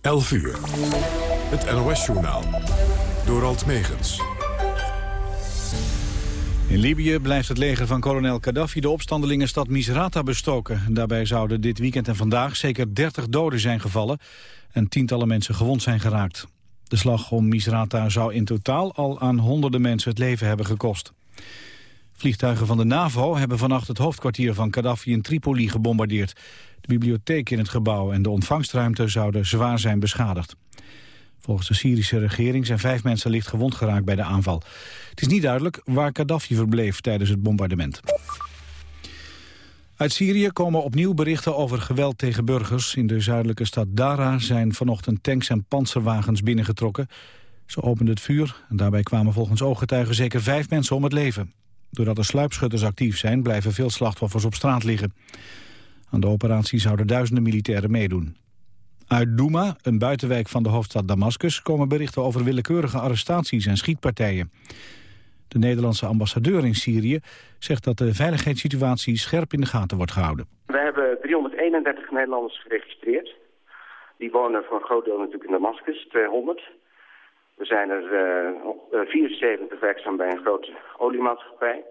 11 uur. Het NOS-journaal. Door Alt Megens. In Libië blijft het leger van kolonel Gaddafi de opstandelingenstad Misrata bestoken. Daarbij zouden dit weekend en vandaag zeker 30 doden zijn gevallen... en tientallen mensen gewond zijn geraakt. De slag om Misrata zou in totaal al aan honderden mensen het leven hebben gekost. Vliegtuigen van de NAVO hebben vannacht het hoofdkwartier van Gaddafi in Tripoli gebombardeerd. De bibliotheek in het gebouw en de ontvangstruimte zouden zwaar zijn beschadigd. Volgens de Syrische regering zijn vijf mensen licht gewond geraakt bij de aanval. Het is niet duidelijk waar Gaddafi verbleef tijdens het bombardement. Uit Syrië komen opnieuw berichten over geweld tegen burgers. In de zuidelijke stad Dara zijn vanochtend tanks en panzerwagens binnengetrokken. Ze openden het vuur en daarbij kwamen volgens ooggetuigen zeker vijf mensen om het leven. Doordat er sluipschutters actief zijn, blijven veel slachtoffers op straat liggen. Aan de operatie zouden duizenden militairen meedoen. Uit Douma, een buitenwijk van de hoofdstad Damascus... komen berichten over willekeurige arrestaties en schietpartijen. De Nederlandse ambassadeur in Syrië zegt dat de veiligheidssituatie scherp in de gaten wordt gehouden. We hebben 331 Nederlanders geregistreerd. Die wonen voor een groot deel natuurlijk in Damascus, 200. We zijn er uh, 74 werkzaam bij een grote oliemaatschappij.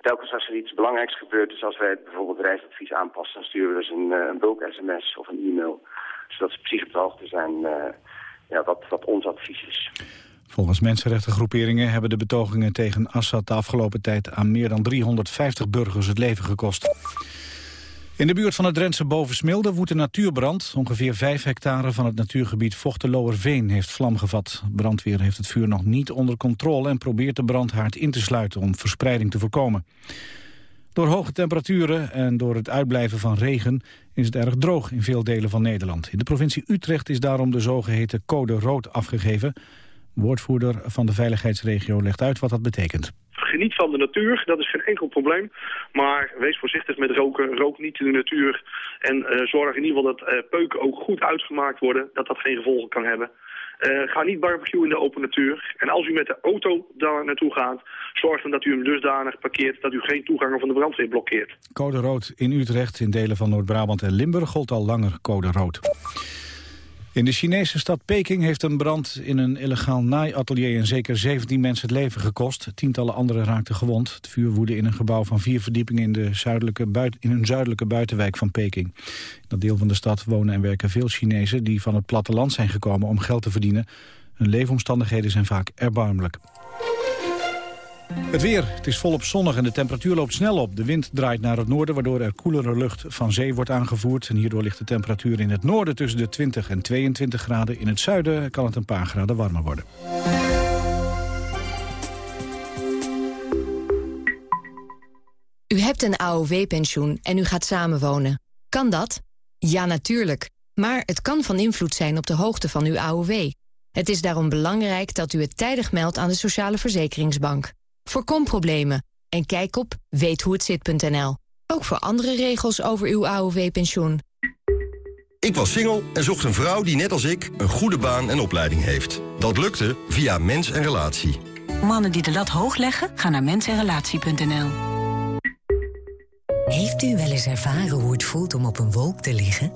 Telkens als er iets belangrijks gebeurt, dus als wij bijvoorbeeld reisadvies aanpassen... dan sturen we dus een, een bulk-sms of een e-mail zodat ze precies op de hoogte zijn ja, wat, wat ons advies is. Volgens mensenrechtengroeperingen hebben de betogingen tegen Assad de afgelopen tijd aan meer dan 350 burgers het leven gekost. In de buurt van het Drentse Bovensmilde woedt een natuurbrand. Ongeveer 5 hectare van het natuurgebied Vochteloerveen heeft vlam gevat. Brandweer heeft het vuur nog niet onder controle en probeert de brandhaard in te sluiten om verspreiding te voorkomen. Door hoge temperaturen en door het uitblijven van regen is het erg droog in veel delen van Nederland. In de provincie Utrecht is daarom de zogeheten code rood afgegeven. Woordvoerder van de veiligheidsregio legt uit wat dat betekent. Geniet van de natuur, dat is geen enkel probleem. Maar wees voorzichtig met roken, rook niet in de natuur. En uh, zorg in ieder geval dat uh, peuken ook goed uitgemaakt worden, dat dat geen gevolgen kan hebben. Uh, ga niet barbecue in de open natuur. En als u met de auto daar naartoe gaat, zorg dan dat u hem dusdanig parkeert dat u geen toegang van de brandweer blokkeert. Code rood in Utrecht, in delen van Noord-Brabant en Limburg gold al langer code rood. In de Chinese stad Peking heeft een brand in een illegaal naaiatelier en zeker 17 mensen het leven gekost. Tientallen anderen raakten gewond. Het vuur woedde in een gebouw van vier verdiepingen in, de zuidelijke buiten, in een zuidelijke buitenwijk van Peking. In dat deel van de stad wonen en werken veel Chinezen die van het platteland zijn gekomen om geld te verdienen. Hun leefomstandigheden zijn vaak erbarmelijk. Het weer. Het is volop zonnig en de temperatuur loopt snel op. De wind draait naar het noorden, waardoor er koelere lucht van zee wordt aangevoerd. En hierdoor ligt de temperatuur in het noorden tussen de 20 en 22 graden. In het zuiden kan het een paar graden warmer worden. U hebt een AOW-pensioen en u gaat samenwonen. Kan dat? Ja, natuurlijk. Maar het kan van invloed zijn op de hoogte van uw AOW. Het is daarom belangrijk dat u het tijdig meldt aan de Sociale Verzekeringsbank. Voorkom problemen en kijk op weethoehetzit.nl. Ook voor andere regels over uw AOW-pensioen. Ik was single en zocht een vrouw die net als ik een goede baan en opleiding heeft. Dat lukte via Mens en Relatie. Mannen die de lat hoog leggen, gaan naar mensenrelatie.nl. Heeft u wel eens ervaren hoe het voelt om op een wolk te liggen?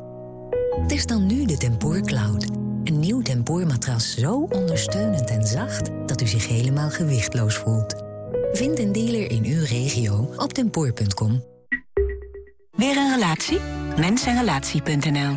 Het is dan nu de Tempoor Cloud. Een nieuw tempoormatras zo ondersteunend en zacht... dat u zich helemaal gewichtloos voelt. Vind een dealer in uw regio op tempoor.com. Weer een relatie? Mensenrelatie.nl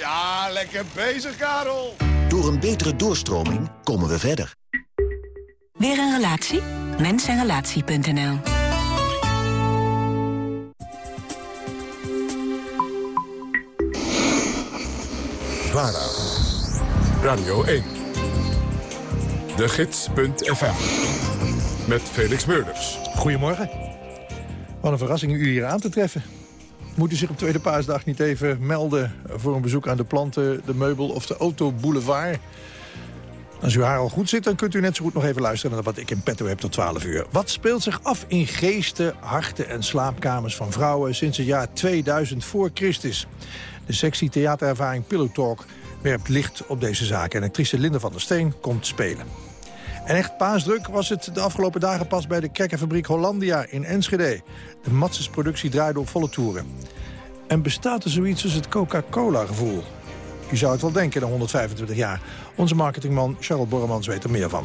Ja, lekker bezig, Karel. Door een betere doorstroming komen we verder. Weer een relatie? Mensenrelatie.nl VARA. Radio 1. De Gids.fm. Met Felix Meurders. Goedemorgen. Wat een verrassing u hier aan te treffen. Moet u zich op Tweede Paasdag niet even melden... voor een bezoek aan de planten, de meubel of de autoboulevard... Als uw haar al goed zit, dan kunt u net zo goed nog even luisteren... naar wat ik in petto heb tot 12 uur. Wat speelt zich af in geesten, harten en slaapkamers van vrouwen... sinds het jaar 2000 voor Christus? De sexy theaterervaring Pillow Talk werpt licht op deze zaak. En actrice Linde van der Steen komt spelen. En echt paasdruk was het de afgelopen dagen pas bij de krekkenfabriek Hollandia in Enschede. De Matses-productie draaide op volle toeren. En bestaat er zoiets als het Coca-Cola-gevoel? U zou het wel denken na 125 jaar. Onze marketingman Charles Borremans weet er meer van.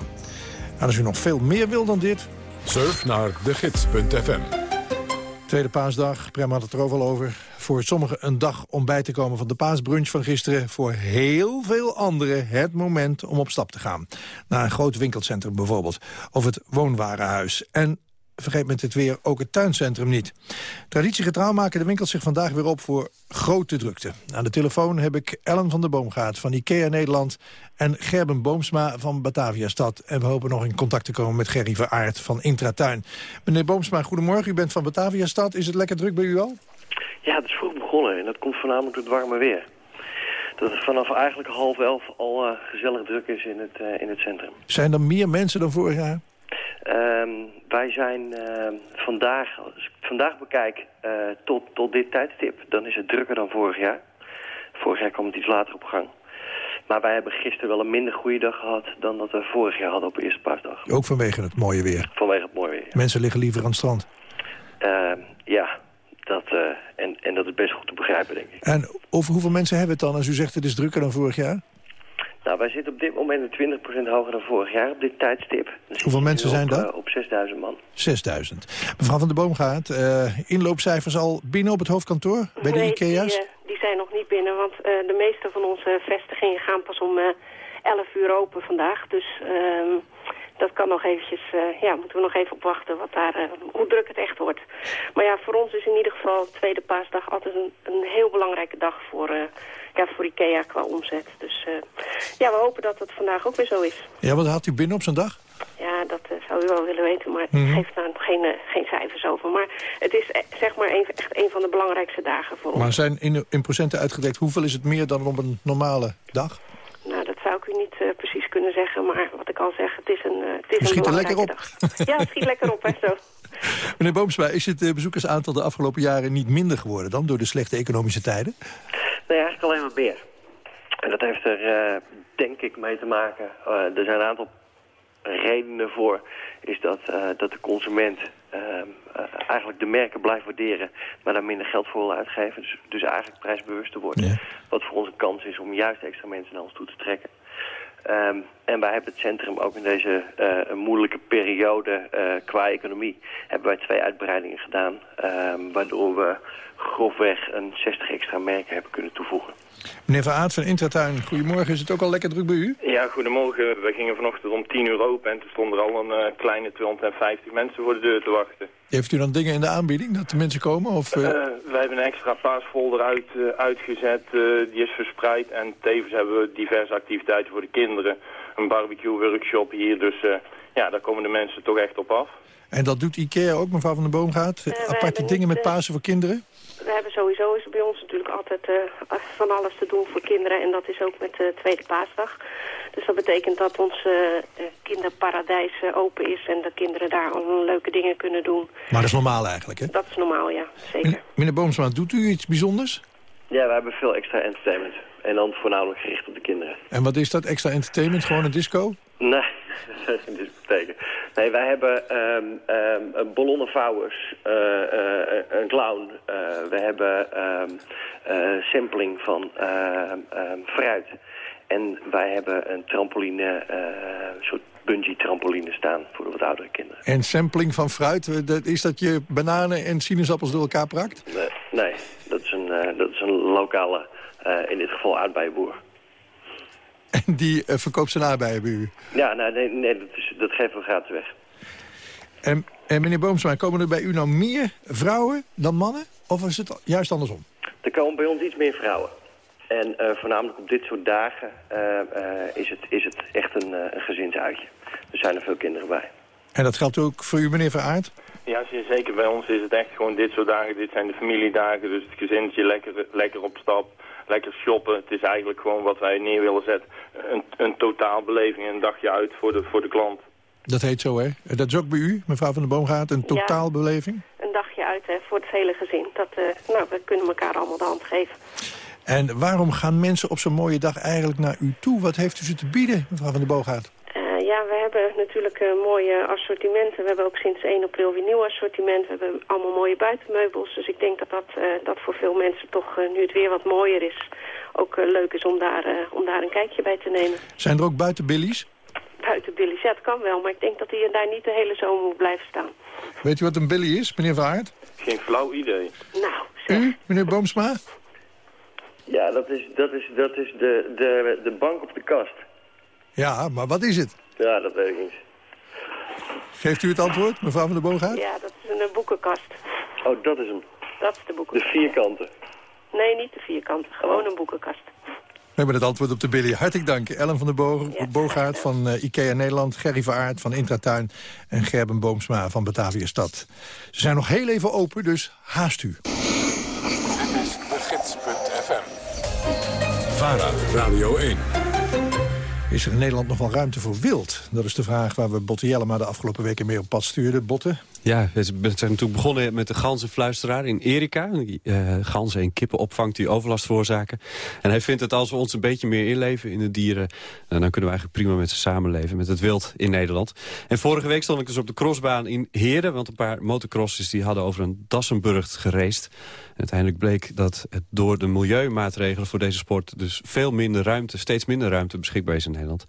En als u nog veel meer wil dan dit... Surf naar degids.fm. Tweede paasdag, Prem had het er ook al over. Voor sommigen een dag om bij te komen van de paasbrunch van gisteren. Voor heel veel anderen het moment om op stap te gaan. Naar een groot winkelcentrum bijvoorbeeld. Of het woonwarenhuis. En vergeet met het weer ook het tuincentrum niet. Traditiegetrouw maken de winkels zich vandaag weer op voor grote drukte. Aan de telefoon heb ik Ellen van der Boomgaard van IKEA Nederland... en Gerben Boomsma van Batavia Stad. En we hopen nog in contact te komen met Gerry Veraard van Intratuin. Meneer Boomsma, goedemorgen. U bent van Batavia Stad. Is het lekker druk bij u al? Ja, het is vroeg begonnen en dat komt voornamelijk door het warme weer. Dat het vanaf eigenlijk half elf al uh, gezellig druk is in het, uh, in het centrum. Zijn er meer mensen dan vorig jaar? Um, wij zijn uh, vandaag, als ik vandaag bekijk, uh, tot, tot dit tijdstip, dan is het drukker dan vorig jaar. Vorig jaar kwam het iets later op gang. Maar wij hebben gisteren wel een minder goede dag gehad dan dat we vorig jaar hadden op eerste paasdag. Ook vanwege het mooie weer? Vanwege het mooie weer, ja. Mensen liggen liever aan het strand? Uh, ja, dat, en, en dat is best goed te begrijpen, denk ik. En over hoeveel mensen hebben we het dan als u zegt het is drukker dan vorig jaar? Nou, wij zitten op dit moment 20% hoger dan vorig jaar op dit tijdstip. Hoeveel mensen zijn dat? Uh, op 6000 man. 6000. Mevrouw van der Boomgaard, uh, inloopcijfers al binnen op het hoofdkantoor bij de nee, IKEA's? Die, uh, die zijn nog niet binnen, want de meeste van onze vestigingen gaan pas om 11 uur open vandaag. Dus ehm, dat kan nog eventjes, ja, moeten we nog even op wachten wat daar, hoe druk het echt wordt. Maar ja, voor ons is in ieder geval tweede paasdag altijd een, een heel belangrijke dag voor ja, voor IKEA qua omzet. Dus ja, we hopen dat het vandaag ook weer zo is. Ja, wat haalt u binnen op zo'n dag? Ja, dat zou u wel willen weten, maar Mhm. ik geef daar geen, geen cijfers over. Maar het is eh, zeg maar een, echt een van de belangrijkste dagen voor ons. Maar zijn in, in procenten uitgedekt, hoeveel is het meer dan op een normale dag? Ik u niet uh, precies kunnen zeggen, maar wat ik al zeg, het is een, uh, het is schiet een er lekker op. Dag. Ja, het schiet lekker op, hè, zo. Meneer Boomsma, is het uh, bezoekersaantal de afgelopen jaren niet minder geworden dan door de slechte economische tijden? Nee, eigenlijk alleen maar meer. En dat heeft er, uh, denk ik, mee te maken. Uh, er zijn een aantal redenen voor. Is dat, uh, dat de consument eigenlijk de merken blijft waarderen... maar daar minder geld voor wil uitgeven. Dus, dus eigenlijk prijsbewust te worden. Ja. Wat voor ons een kans is om juist extra mensen naar ons toe te trekken. Um, en wij hebben het centrum ook in deze uh, moeilijke periode uh, qua economie... hebben wij twee uitbreidingen gedaan... Um, waardoor we grofweg een 60 extra merken hebben kunnen toevoegen. Meneer Van Aert van Intratuin, goedemorgen. Is het ook al lekker druk bij u? Ja, goedemorgen. We gingen vanochtend om 10 uur open en toen stonden er al een uh, kleine 250 mensen voor de deur te wachten. Heeft u dan dingen in de aanbieding dat de mensen komen? Of, uh... Uh, wij hebben een extra paasfolder uit, uh, uitgezet, die is verspreid. En tevens hebben we diverse activiteiten voor de kinderen. Een barbecue workshop hier, dus ja, daar komen de mensen toch echt op af. En dat doet IKEA ook, mevrouw Van der Boom gaat? Aparte dingen met Pasen voor kinderen? We hebben sowieso is bij ons natuurlijk altijd uh, van alles te doen voor kinderen. En dat is ook met de tweede paasdag. Dus dat betekent dat ons uh, kinderparadijs uh, open is. En dat kinderen daar al leuke dingen kunnen doen. Maar dat is normaal eigenlijk, hè? Dat is normaal, ja. Zeker. Meneer, meneer Boomsma, doet u iets bijzonders? Ja, we hebben veel extra entertainment. En dan voornamelijk gericht op de kinderen. En wat is dat, extra entertainment? Gewoon een disco? Nee, dat is geen discotheken. Nee, wij hebben um, um, ballonnenvouwers, uh, uh, een clown. Uh, we hebben um, sampling van fruit. En wij hebben een trampoline, een soort bungee trampoline staan voor de wat oudere kinderen. En sampling van fruit, is dat je bananen en sinaasappels door elkaar prakt? Nee, nee dat, is een, lokale, in dit geval aardbeienboer. En die uh, verkoopt zijn aardbeien bij u? Ja, nou, nee, nee dat, is, dat geven we gratis weg. En, en meneer Boomsma, komen er bij u nou meer vrouwen dan mannen? Of is het juist andersom? Er komen bij ons iets meer vrouwen. En uh, voornamelijk op dit soort dagen uh, is, het, is het echt een, een gezinsuitje. Er zijn er veel kinderen bij. En dat geldt ook voor u, meneer Veraard? Ja, zeker. Bij ons is het echt gewoon dit soort dagen. Dit zijn de familiedagen, dus het gezinnetje lekker, lekker op stap, lekker shoppen. Het is eigenlijk gewoon wat wij neer willen zetten. Een, een totaalbeleving, een dagje uit voor de, voor de klant. Dat heet zo, hè? Dat is ook bij u, mevrouw van der Boomgaard, een totaalbeleving? een dagje uit hè, voor het hele gezin. Dat, uh, nou, we kunnen elkaar allemaal de hand geven. En waarom gaan mensen op zo'n mooie dag eigenlijk naar u toe? Wat heeft u ze te bieden, mevrouw van der Boomgaard? Hebben natuurlijk uh, mooie assortimenten. We hebben ook sinds 1 april weer nieuw assortiment. We hebben allemaal mooie buitenmeubels. Dus ik denk dat dat, uh, dat voor veel mensen toch, nu het weer wat mooier is... ook leuk is om daar, om daar een kijkje bij te nemen. Zijn er ook buitenbillies? Buitenbillies, ja, het kan wel. Maar ik denk dat hij daar niet de hele zomer moet blijven staan. Weet u wat een billy is, meneer Vaart? Geen flauw idee. Nou, zeg. U, meneer Boomsma? Ja, dat is, dat is, dat is de, de, de bank op de kast. Ja, maar wat is het? Ja, dat weet ik niet. Geeft u het antwoord, mevrouw van der Boogaard? Ja, dat is een boekenkast. Oh, dat is hem. Dat is de boekenkast. De vierkante? Nee, niet de vierkante. Gewoon een boekenkast. We hebben het antwoord op de Billy. Hartelijk dank. Ellen van der Bo Boogaard van uh, IKEA Nederland... Gerry Aert van Intratuin en Gerben Boomsma van Batavia Stad. Ze zijn nog heel even open, dus haast u. Dit is de gids.fm. VARA, Radio 1. Is er in Nederland nog wel ruimte voor wild? Dat is de vraag waar we Botte Jellema de afgelopen weken mee op pad stuurden. Botte? Ja, we zijn natuurlijk begonnen met de ganzenfluisteraar in Erika. Uh, ganzen en kippen opvangt die overlast veroorzaken. En hij vindt dat als we ons een beetje meer inleven in de dieren... Nou, dan kunnen we eigenlijk prima met ze samenleven, met het wild in Nederland. En vorige week stond ik dus op de crossbaan in Heerden... want een paar motocrossers die hadden over een Dassenburg gereest. uiteindelijk bleek dat het door de milieumaatregelen voor deze sport... dus veel minder ruimte, steeds minder ruimte beschikbaar is in Nederland.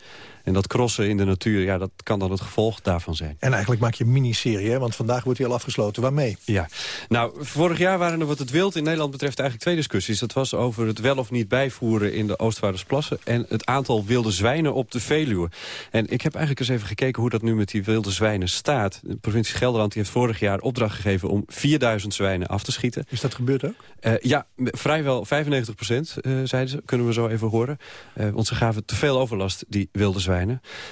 En dat crossen in de natuur, ja, dat kan dan het gevolg daarvan zijn. En eigenlijk maak je een miniserie, hè? want vandaag wordt hij al afgesloten. Waarmee? Ja, nou, vorig jaar waren er wat het wild in Nederland betreft eigenlijk twee discussies. Dat was over het wel of niet bijvoeren in de Oostvaardersplassen... en het aantal wilde zwijnen op de Veluwe. En ik heb eigenlijk eens even gekeken hoe dat nu met die wilde zwijnen staat. De provincie Gelderland heeft vorig jaar opdracht gegeven om 4000 zwijnen af te schieten. Is dat gebeurd ook? Uh, ja, vrijwel 95 procent, uh, zeiden ze. Kunnen we zo even horen. Uh, want ze gaven te veel overlast, die wilde zwijnen.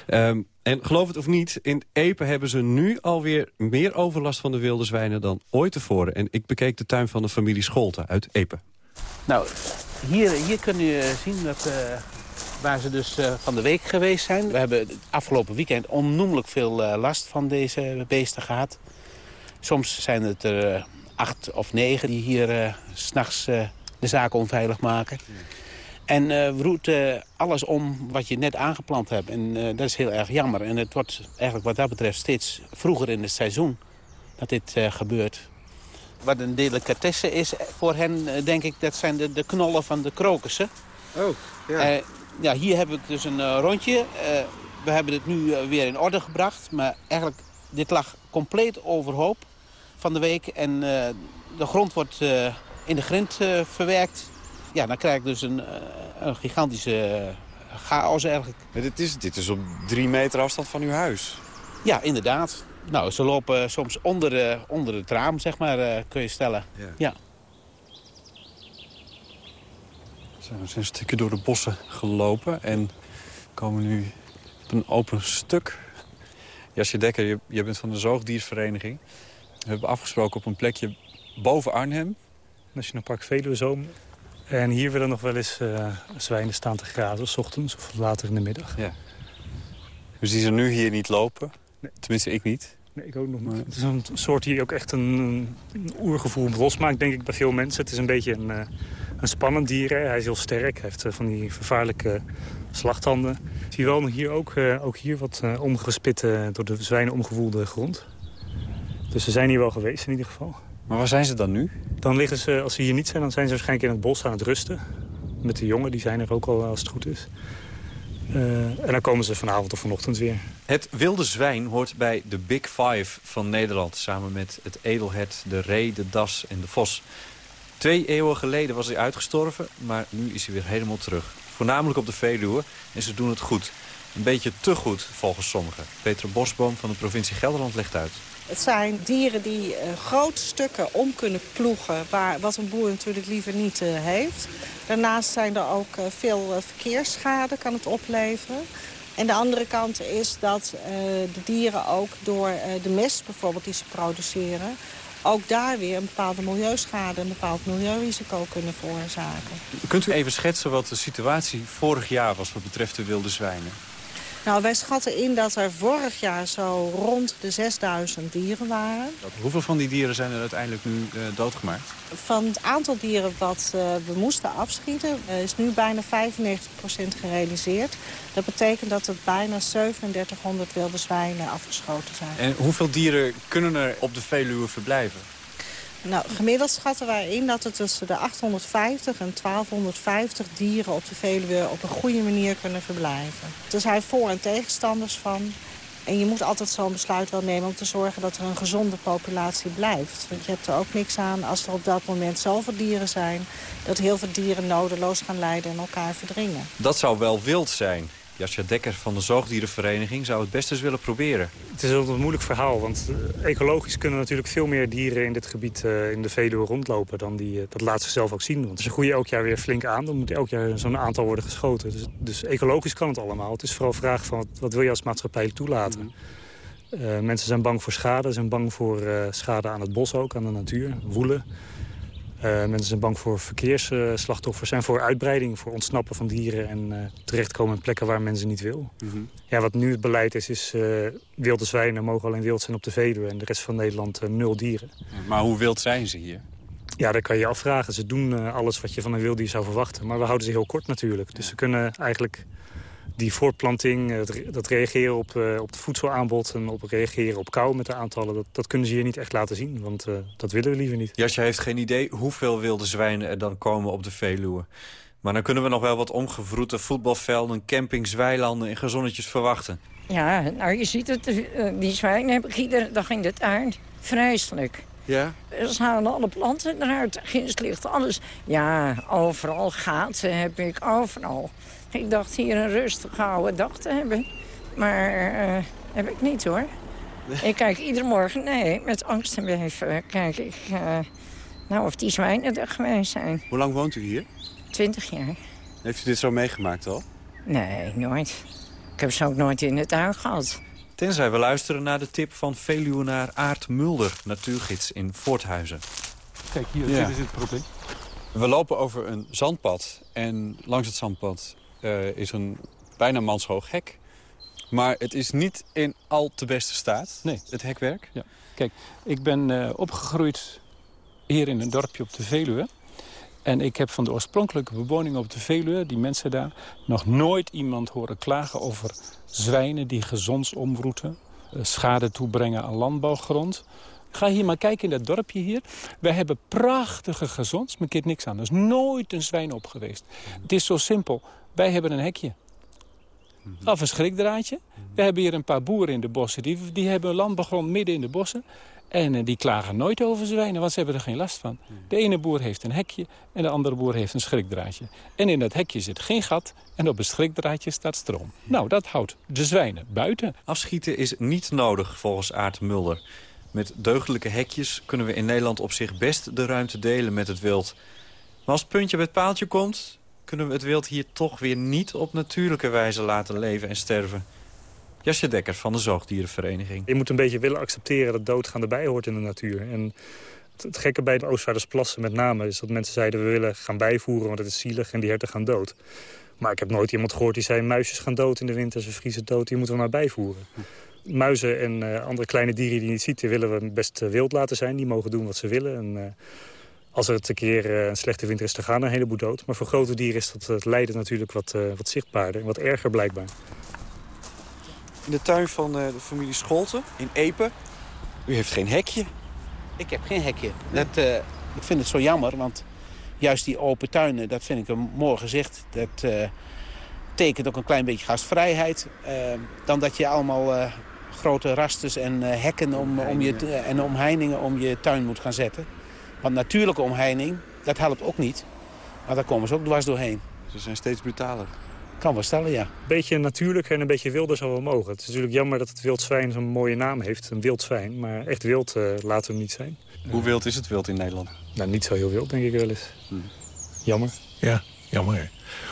Um, en geloof het of niet, in Epe hebben ze nu alweer meer overlast van de wilde zwijnen dan ooit tevoren. En ik bekeek de tuin van de familie Scholten uit Epe. Nou, hier, hier kun je zien dat, uh, waar ze dus uh, van de week geweest zijn. We hebben het afgelopen weekend onnoemelijk veel uh, last van deze beesten gehad. Soms zijn het er acht of negen die hier s s'nachts de zaak onveilig maken. En uh, we roeten alles om wat je net aangeplant hebt. En uh, dat is heel erg jammer. En het wordt eigenlijk wat dat betreft steeds vroeger in het seizoen dat dit uh, gebeurt. Wat een delicatesse is voor hen, denk ik, dat zijn de, de knollen van de krokussen. Oh, ja. ja, hier hebben we dus een rondje. we hebben het nu weer in orde gebracht. Maar eigenlijk, dit lag compleet overhoop van de week. En de grond wordt in de grind verwerkt ja, dan krijg ik dus een, een gigantische chaos eigenlijk. dit, is, dit is op drie meter afstand van uw huis? Ja, inderdaad. Nou, ze lopen soms onder, onder het raam, zeg maar, kun je stellen. Ja. ja. We zijn een stukje door de bossen gelopen en komen nu op een open stuk. Jasje Dekker, je, je bent van de zoogdiervereniging. We hebben afgesproken op een plekje boven Arnhem. Nationaal Park Veluwezoom en hier willen nog wel eens uh, zwijnen staan te grazen, s ochtends of later in de middag. Ja. Dus die ze nu hier niet lopen? Nee. Tenminste, ik niet. Nee, ik ook nog niet. Het is een soort die ook echt een, een oergevoel losmaakt, denk ik, bij veel mensen. Het is een beetje een, uh, een spannend dier. Hè. Hij is heel sterk. Hij heeft uh, van die vervaarlijke slagtanden. Ik zie wel hier ook, ook hier wat omgespitte, door de zwijnen omgevoelde grond. Dus ze zijn hier wel geweest in ieder geval. Maar waar zijn ze dan nu? Dan liggen ze, als ze hier niet zijn, dan zijn ze waarschijnlijk in het bos aan het rusten. Met de jongen, die zijn er ook al als het goed is. Uh, en dan komen ze vanavond of vanochtend weer. Het wilde zwijn hoort bij de Big Five van Nederland. Samen met het edelhert, de ree, de das en de vos. Twee eeuwen geleden was hij uitgestorven, maar nu is hij weer helemaal terug. Voornamelijk op de Veluwe en ze doen het goed. Een beetje te goed, volgens sommigen. Peter Bosboom van de provincie Gelderland legt uit. Het zijn dieren die uh, grote stukken om kunnen ploegen, waar, wat een boer natuurlijk liever niet uh, heeft. Daarnaast zijn er ook uh, veel verkeersschade, kan het opleveren. En de andere kant is dat de dieren ook door de mest bijvoorbeeld die ze produceren ook daar weer een bepaalde milieuschade, een bepaald milieurisico kunnen veroorzaken. Kunt u even schetsen wat de situatie vorig jaar was wat betreft de wilde zwijnen? Nou, wij schatten in dat er vorig jaar zo rond de 6000 dieren waren. Hoeveel van die dieren zijn er uiteindelijk nu uh, doodgemaakt? Van het aantal dieren wat uh, we moesten afschieten uh, is nu bijna 95% gerealiseerd. Dat betekent dat er bijna 3700 wilde zwijnen afgeschoten zijn. En hoeveel dieren kunnen er op de Veluwe verblijven? Nou, gemiddeld schatten wij in dat er tussen de 850 en 1250 dieren op de Veluwe op een goede manier kunnen verblijven. Er zijn voor- en tegenstanders van. En je moet altijd zo'n besluit wel nemen om te zorgen dat er een gezonde populatie blijft. Want je hebt er ook niks aan als er op dat moment zoveel dieren zijn... dat heel veel dieren nodeloos gaan lijden en elkaar verdringen. Dat zou wel wild zijn. Jascha Dekker van de Zoogdierenvereniging zou het best eens willen proberen. Het is een moeilijk verhaal, want eh, ecologisch kunnen natuurlijk veel meer dieren in dit gebied uh, in de Veluwe rondlopen. Dan die, uh, dat laat zichzelf ook zien, want ze groeien elk jaar weer flink aan. Dan moet elk jaar zo'n aantal worden geschoten. Dus, dus, ecologisch kan het allemaal. Het is vooral een vraag van wat, wat wil je als maatschappij toelaten. Mm -hmm. mensen zijn bang voor schade, zijn bang voor schade aan het bos ook, aan de natuur, woelen. Uh, mensen zijn bang voor verkeersslachtoffers, zijn voor uitbreiding, voor ontsnappen van dieren en uh, terechtkomen in plekken waar mensen niet wil. Mm -hmm. Ja, wat nu het beleid is, is uh, wilde zwijnen mogen alleen wild zijn op de Veluwe en de rest van Nederland nul dieren. Maar hoe wild zijn ze hier? Ja, dat kan je afvragen. Ze doen alles wat je van een wilddier zou verwachten, maar we houden ze heel kort natuurlijk. Dus ze kunnen eigenlijk die voortplanting, dat reageren op, uh, op het voedselaanbod... en op reageren op kou met de aantallen... dat, dat kunnen ze hier niet echt laten zien, want uh, dat willen we liever niet. Jasje heeft geen idee hoeveel wilde zwijnen er dan komen op de Veluwe. Maar dan kunnen we nog wel wat omgevroete voetbalvelden... campings, weilanden en gezonnetjes verwachten. Ja, nou je ziet het, die zwijnen heb ik iedere dag in de tuin. Vreselijk. Ja? Ze halen alle planten eruit, ginds ligt alles. Ja, overal gaten heb ik, overal. Ik dacht hier een rustige oude dag te hebben. Maar uh, heb ik niet hoor. Nee. Ik kijk iedere morgen, nee, met angst en beven kijk ik... Uh, nou, of die zwijnen er geweest zijn. Hoe lang woont u hier? Twintig jaar. Heeft u dit zo meegemaakt al? Nee, nooit. Ik heb ze ook nooit in de tuin gehad. Tenzij we luisteren naar de tip van Veluwenaar Aart Mulder, natuurgids in Voorthuizen. Kijk, hier ja. is het probleem. We lopen over een zandpad en langs het zandpad uh, is een bijna manshoog hek. Maar het is niet in al te beste staat, nee. het hekwerk. Ja. Kijk, ik ben uh, opgegroeid hier in een dorpje op de Veluwe. En ik heb van de oorspronkelijke bewoning op de Veluwe, die mensen daar... nog nooit iemand horen klagen over zwijnen die gezonsomroeten... schade toebrengen aan landbouwgrond. Ga hier maar kijken in dat dorpje hier. Wij hebben prachtige gezons, maar keert niks aan. Er is nooit een zwijn op geweest. Het is zo simpel. Wij hebben een hekje. Of een schrikdraadje. We hebben hier een paar boeren in de bossen. Die, die hebben landbouwgrond midden in de bossen. En uh, die klagen nooit over zwijnen, want ze hebben er geen last van. De ene boer heeft een hekje en de andere boer heeft een schrikdraadje. En in dat hekje zit geen gat en op het schrikdraadje staat stroom. Nou, dat houdt de zwijnen buiten. Afschieten is niet nodig, volgens Aart Mulder. Met deugdelijke hekjes kunnen we in Nederland op zich best de ruimte delen met het wild. Maar als het puntje bij het paaltje komt... kunnen we het wild hier toch weer niet op natuurlijke wijze laten leven en sterven. Jasje Dekker van de Zoogdierenvereniging. Je moet een beetje willen accepteren dat doodgaan erbij hoort in de natuur. En het, gekke bij de Oostvaardersplassen met name... is dat mensen zeiden we willen gaan bijvoeren, want het is zielig en die herten gaan dood. Maar ik heb nooit iemand gehoord die zei... muisjes gaan dood in de winter, ze vriezen dood, die moeten we maar bijvoeren. Muizen en uh, andere kleine dieren die je niet ziet... die willen we best uh, wild laten zijn. Die mogen doen wat ze willen. En, uh, als er een keer een slechte winter is, dan gaan er een heleboel dood. Maar voor grote dieren is dat het lijden natuurlijk wat, wat zichtbaarder. En wat erger blijkbaar. In de tuin van de familie Scholten in Epen. U heeft geen hekje. Ik heb geen hekje. Dat, ik vind het zo jammer, want juist die open tuinen... dat vind ik een mooi gezicht. Dat tekent ook een klein beetje gastvrijheid. dan dat je allemaal grote rasters en uh, hekken om, om je, en omheiningen om je tuin moet gaan zetten. Want natuurlijke omheining, dat helpt ook niet. Maar daar komen ze ook dwars doorheen. Ze zijn steeds brutaler. Kan wel stellen, ja. Een beetje natuurlijk en een beetje wilder zou wel mogen. Het is natuurlijk jammer dat het wild zwijn zo'n mooie naam heeft. Een wild zwijn, maar echt wild uh, laten we hem niet zijn. Hoe wild is het wild in Nederland? Nou, niet zo heel wild, denk ik wel eens. Hm. Jammer. Ja. Jammer, hè?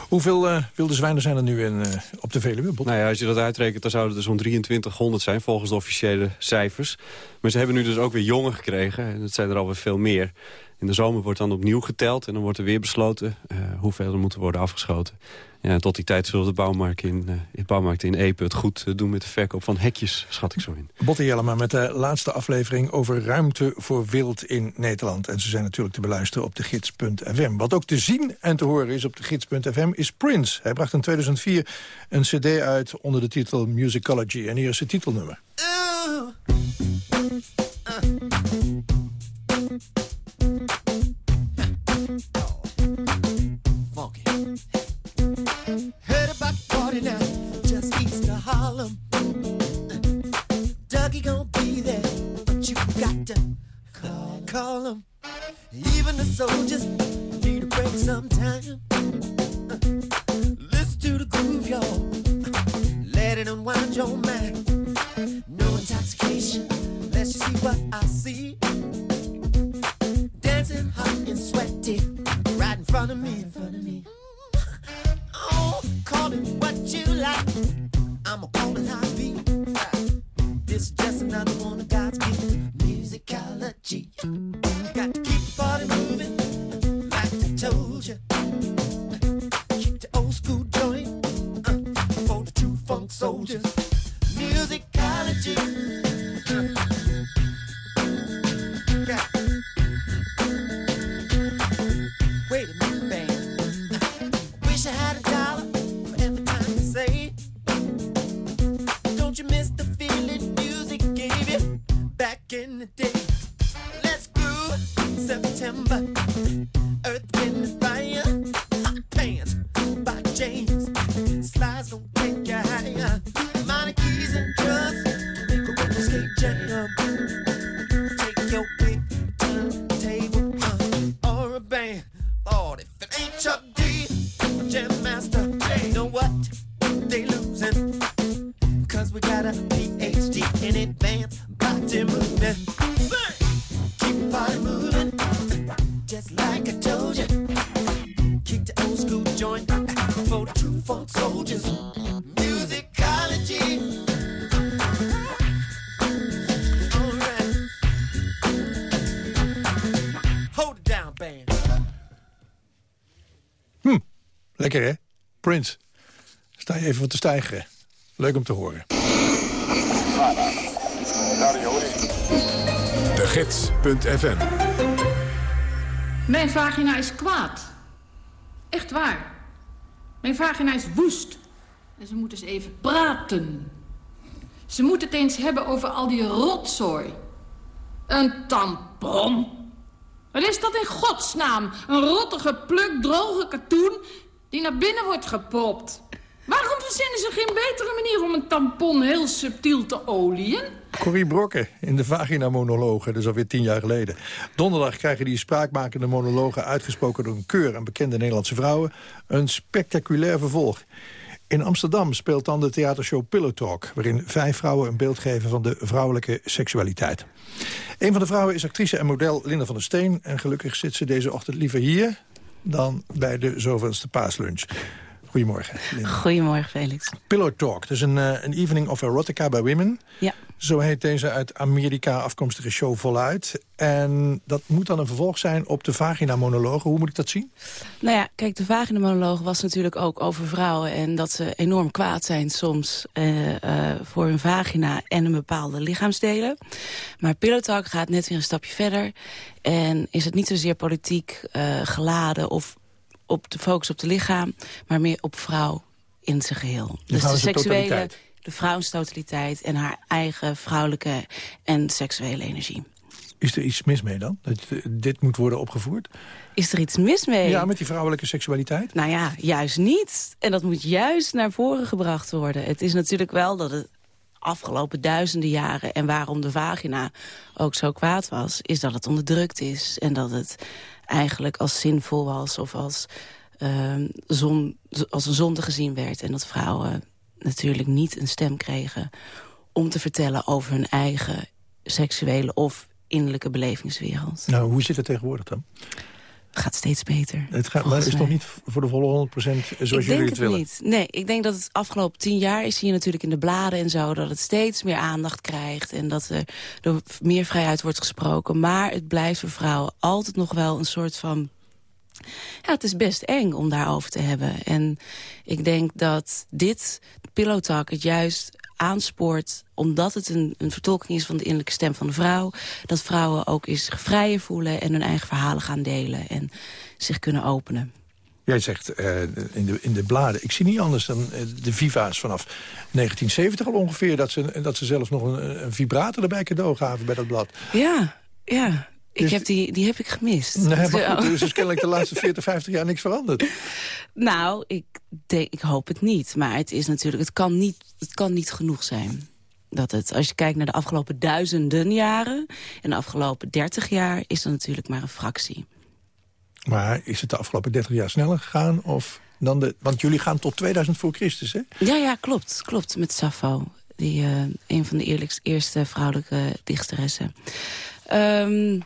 Hoeveel uh, wilde zwijnen zijn er nu in, uh, op de Veluwe? Nou ja, als je dat uitrekent, dan zouden er zo'n 2300 zijn... volgens de officiële cijfers. Maar ze hebben nu dus ook weer jongen gekregen. En dat zijn er alweer veel meer. In de zomer wordt dan opnieuw geteld en dan wordt er weer besloten... Uh, hoeveel er moeten worden afgeschoten. Ja, tot die tijd zullen de bouwmarkt in, uh, bouwmarkt in Epe het goed uh, doen met de verkoop van hekjes, schat ik zo in. Botte Jellema met de laatste aflevering over ruimte voor wild in Nederland. En ze zijn natuurlijk te beluisteren op de gids.fm. Wat ook te zien en te horen is op de gids.fm is Prince. Hij bracht in 2004 een cd uit onder de titel Musicology. En hier is het titelnummer. The soldiers need a break sometime. Uh, listen to the groove, y'all. Uh, let it unwind your mind. No intoxication, let's just see what I see. Dancing hot and sweaty, right in front of me, Lekker, hè? Prince. Sta je even wat te stijgen. Leuk om te horen. De Gids.fm Mijn vagina is kwaad. Echt waar. Mijn vagina is woest. En ze moet eens even praten. Ze moet het eens hebben over al die rotzooi. Een tampon. Wat is dat in godsnaam? Een rottige pluk droge katoen die naar binnen wordt gepopt. Waarom verzinnen ze geen betere manier om een tampon heel subtiel te olieën? Corrie Brokken in de Vagina-monologen, dus alweer tien jaar geleden. Donderdag krijgen die spraakmakende monologen uitgesproken door een keur aan bekende Nederlandse vrouwen een spectaculair vervolg. In Amsterdam speelt dan de theatershow Pillow Talk... waarin vijf vrouwen een beeld geven van de vrouwelijke seksualiteit. Een van de vrouwen is actrice en model Linda van der Steen... en gelukkig zit ze deze ochtend liever hier dan bij de zoveelste paaslunch. Goedemorgen. Linda. Goedemorgen, Felix. Pillow Talk, is een, uh, een evening of erotica by women. Ja. Zo heet deze uit Amerika afkomstige show voluit. En dat moet dan een vervolg zijn op de vagina-monologen. Hoe moet ik dat zien? Nou ja, kijk, de vagina-monoloog was natuurlijk ook over vrouwen... en dat ze enorm kwaad zijn soms uh, uh, voor hun vagina en een bepaalde lichaamsdelen. Maar Pillow Talk gaat net weer een stapje verder. En is het niet zozeer politiek uh, geladen of op de focus op de lichaam... maar meer op vrouw in zijn geheel. Dus de seksuele, de vrouwenstotaliteit en haar eigen vrouwelijke en seksuele energie. Is er iets mis mee dan? Dat dit moet worden opgevoerd? Is er iets mis mee? Ja, met die vrouwelijke seksualiteit? Nou ja, juist niet. En dat moet juist naar voren gebracht worden. Het is natuurlijk wel dat het afgelopen duizenden jaren... en waarom de vagina ook zo kwaad was... is dat het onderdrukt is en dat het eigenlijk als zinvol was... of als, uh, zon, als een zonde gezien werd. En dat vrouwen natuurlijk niet een stem kregen... om te vertellen over hun eigen seksuele of innerlijke belevingswereld. Nou, hoe zit het tegenwoordig dan? gaat steeds beter. Het gaat, maar is mij. nog niet voor de volle 100% zoals ik jullie denk het het willen? niet. Nee, ik denk dat het afgelopen tien jaar is hier natuurlijk in de bladen en zo... dat het steeds meer aandacht krijgt en dat er, er meer vrijheid wordt gesproken. Maar het blijft voor vrouwen altijd nog wel een soort van... Ja, het is best eng om daarover te hebben. En ik denk dat dit, Pillow Talk, het juist aanspoort... omdat het een, een vertolking is van de innerlijke stem van de vrouw... dat vrouwen ook eens vrijer voelen en hun eigen verhalen gaan delen... en zich kunnen openen. Jij zegt eh, in, de, in de bladen, ik zie niet anders dan eh, de Viva's vanaf 1970 al ongeveer... dat ze, dat ze zelfs nog een, een vibrator erbij cadeau gaven bij dat blad. Ja, ja. Ik heb die, die heb ik gemist. Nee, maar goed, er is dus kennelijk de laatste 40, 50 jaar niks veranderd. Nou, ik, denk, ik hoop het niet. Maar het is natuurlijk, het kan niet, het kan niet genoeg zijn. Dat het, als je kijkt naar de afgelopen duizenden jaren... en de afgelopen dertig jaar, is dat natuurlijk maar een fractie. Maar is het de afgelopen 30 jaar sneller gegaan? Of dan de, want jullie gaan tot 2000 voor Christus, hè? Ja, ja, klopt. Klopt, met Sappho. Die, eh, een van de eerlijkst, eerste vrouwelijke dichteressen. Ehm,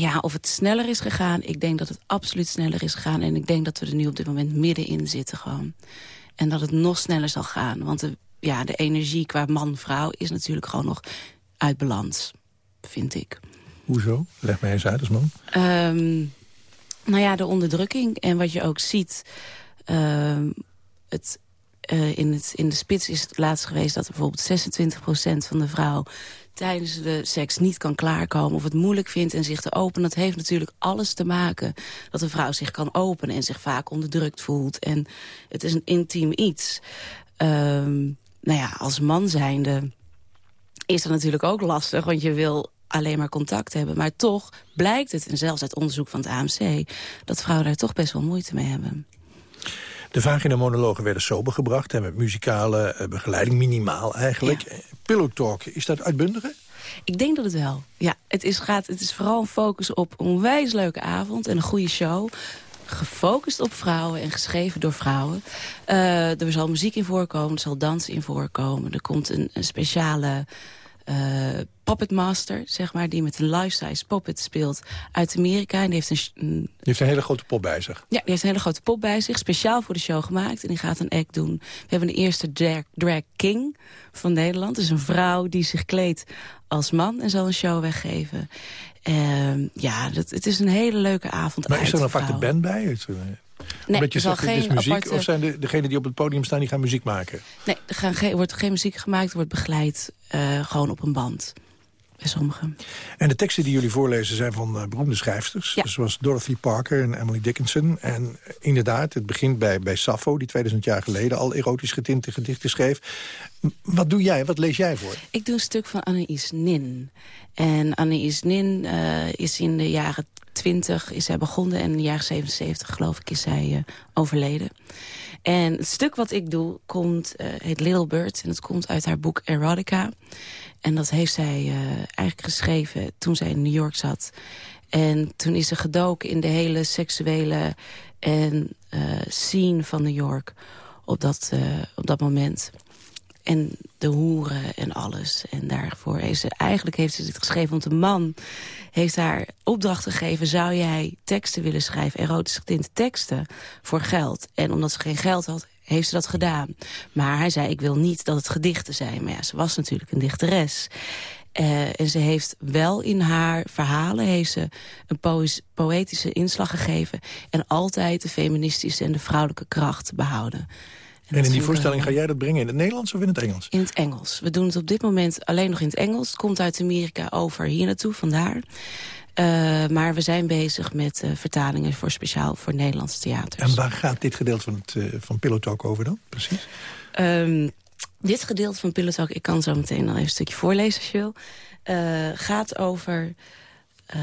ja, of het sneller is gegaan. Ik denk dat het absoluut sneller is gegaan. En ik denk dat we er nu op dit moment middenin zitten gewoon. En dat het nog sneller zal gaan. Want de, ja, de energie qua man-vrouw is natuurlijk gewoon nog uit balans. Vind ik. Hoezo? Leg mij eens uit als man. Ehm, nou ja, de onderdrukking. En wat je ook ziet... ehm, het, eh, in, het, in de spits is het laatst geweest dat er bijvoorbeeld 26% van de vrouw tijdens de seks niet kan klaarkomen of het moeilijk vindt en zich te openen. Dat heeft natuurlijk alles te maken dat een vrouw zich kan openen en zich vaak onderdrukt voelt. En het is een intiem iets. Ehm, nou ja, als man zijnde is dat natuurlijk ook lastig, want je wil alleen maar contact hebben. Maar toch blijkt het, en zelfs uit onderzoek van het AMC... dat vrouwen daar toch best wel moeite mee hebben. De vagina-monologen werden sober gebracht... en met muzikale eh, begeleiding, minimaal eigenlijk. Pillow Talk, is dat uitbundiger? Ik denk dat het wel. Ja, het is, gaat, het is vooral een focus op een onwijs leuke avond en een goede show. Gefocust op vrouwen en geschreven door vrouwen. Eh, er zal muziek in voorkomen, er zal dans in voorkomen. Er komt een, een speciale eh puppet master, zeg maar... die met een life-size puppet speelt uit Amerika. En die heeft een, Die heeft een hele grote pop bij zich. ja, die heeft een hele grote pop bij zich, speciaal voor de show gemaakt. En die gaat een act doen. We hebben de eerste drag, drag king van Nederland. Dus een vrouw die zich kleedt als man en zal een show weggeven. Ehm, ja, dat, het is een hele leuke avond. Maar is er dan vaak de band bij? Nee, Omdat je zal zegt, dit is geen muziek, aparte- of zijn de, degenen die op het podium staan... die gaan muziek maken? Nee, er gaan geen, wordt geen muziek gemaakt, er wordt begeleid eh, gewoon op een band. Bij sommigen. En de teksten die jullie voorlezen zijn van eh, beroemde schrijfsters... zoals Dorothy Parker en Emily Dickinson. En eh, inderdaad, het begint bij, bij Sappho... die 2000 jaar geleden al erotisch getinte gedichten schreef. Wat doe jij? Wat lees jij voor? Ik doe een stuk van Anne-Is Nin. En Anne-Is Nin is in de jaren 20 is zij begonnen... en in de jaren 77, geloof ik, is zij eh, overleden. En het stuk wat ik doe komt, eh, heet Little Bird... en het komt uit haar boek Erotica. En dat heeft zij eh, eigenlijk geschreven toen zij in New York zat. En toen is ze gedoken in de hele seksuele en scene van New York... op dat, op dat moment. En de hoeren en alles. En daarvoor heeft ze, eigenlijk heeft ze dit geschreven. Want de man heeft haar opdracht gegeven... zou jij teksten willen schrijven, erotisch getinte teksten, voor geld. En omdat ze geen geld had, heeft ze dat gedaan. Maar hij zei, ik wil niet dat het gedichten zijn. Maar ja, ze was natuurlijk een dichteres. Eh, en ze heeft wel in haar verhalen heeft ze een poëtische inslag gegeven... en altijd de feministische en de vrouwelijke kracht behouden. En, in die voorstelling wel- ga jij dat brengen in het Nederlands of in het Engels? in het Engels. We doen het op dit moment alleen nog in het Engels. Het komt uit Amerika over hier naartoe, vandaar. Eh, maar we zijn bezig met eh, vertalingen voor speciaal voor Nederlands theater. En waar gaat dit gedeelte van, het, eh, van Pillow Talk over dan? Precies. Ehm, dit gedeelte van Pillow Talk, ik kan zo meteen dan even een stukje voorlezen als je wil... eh, gaat over eh,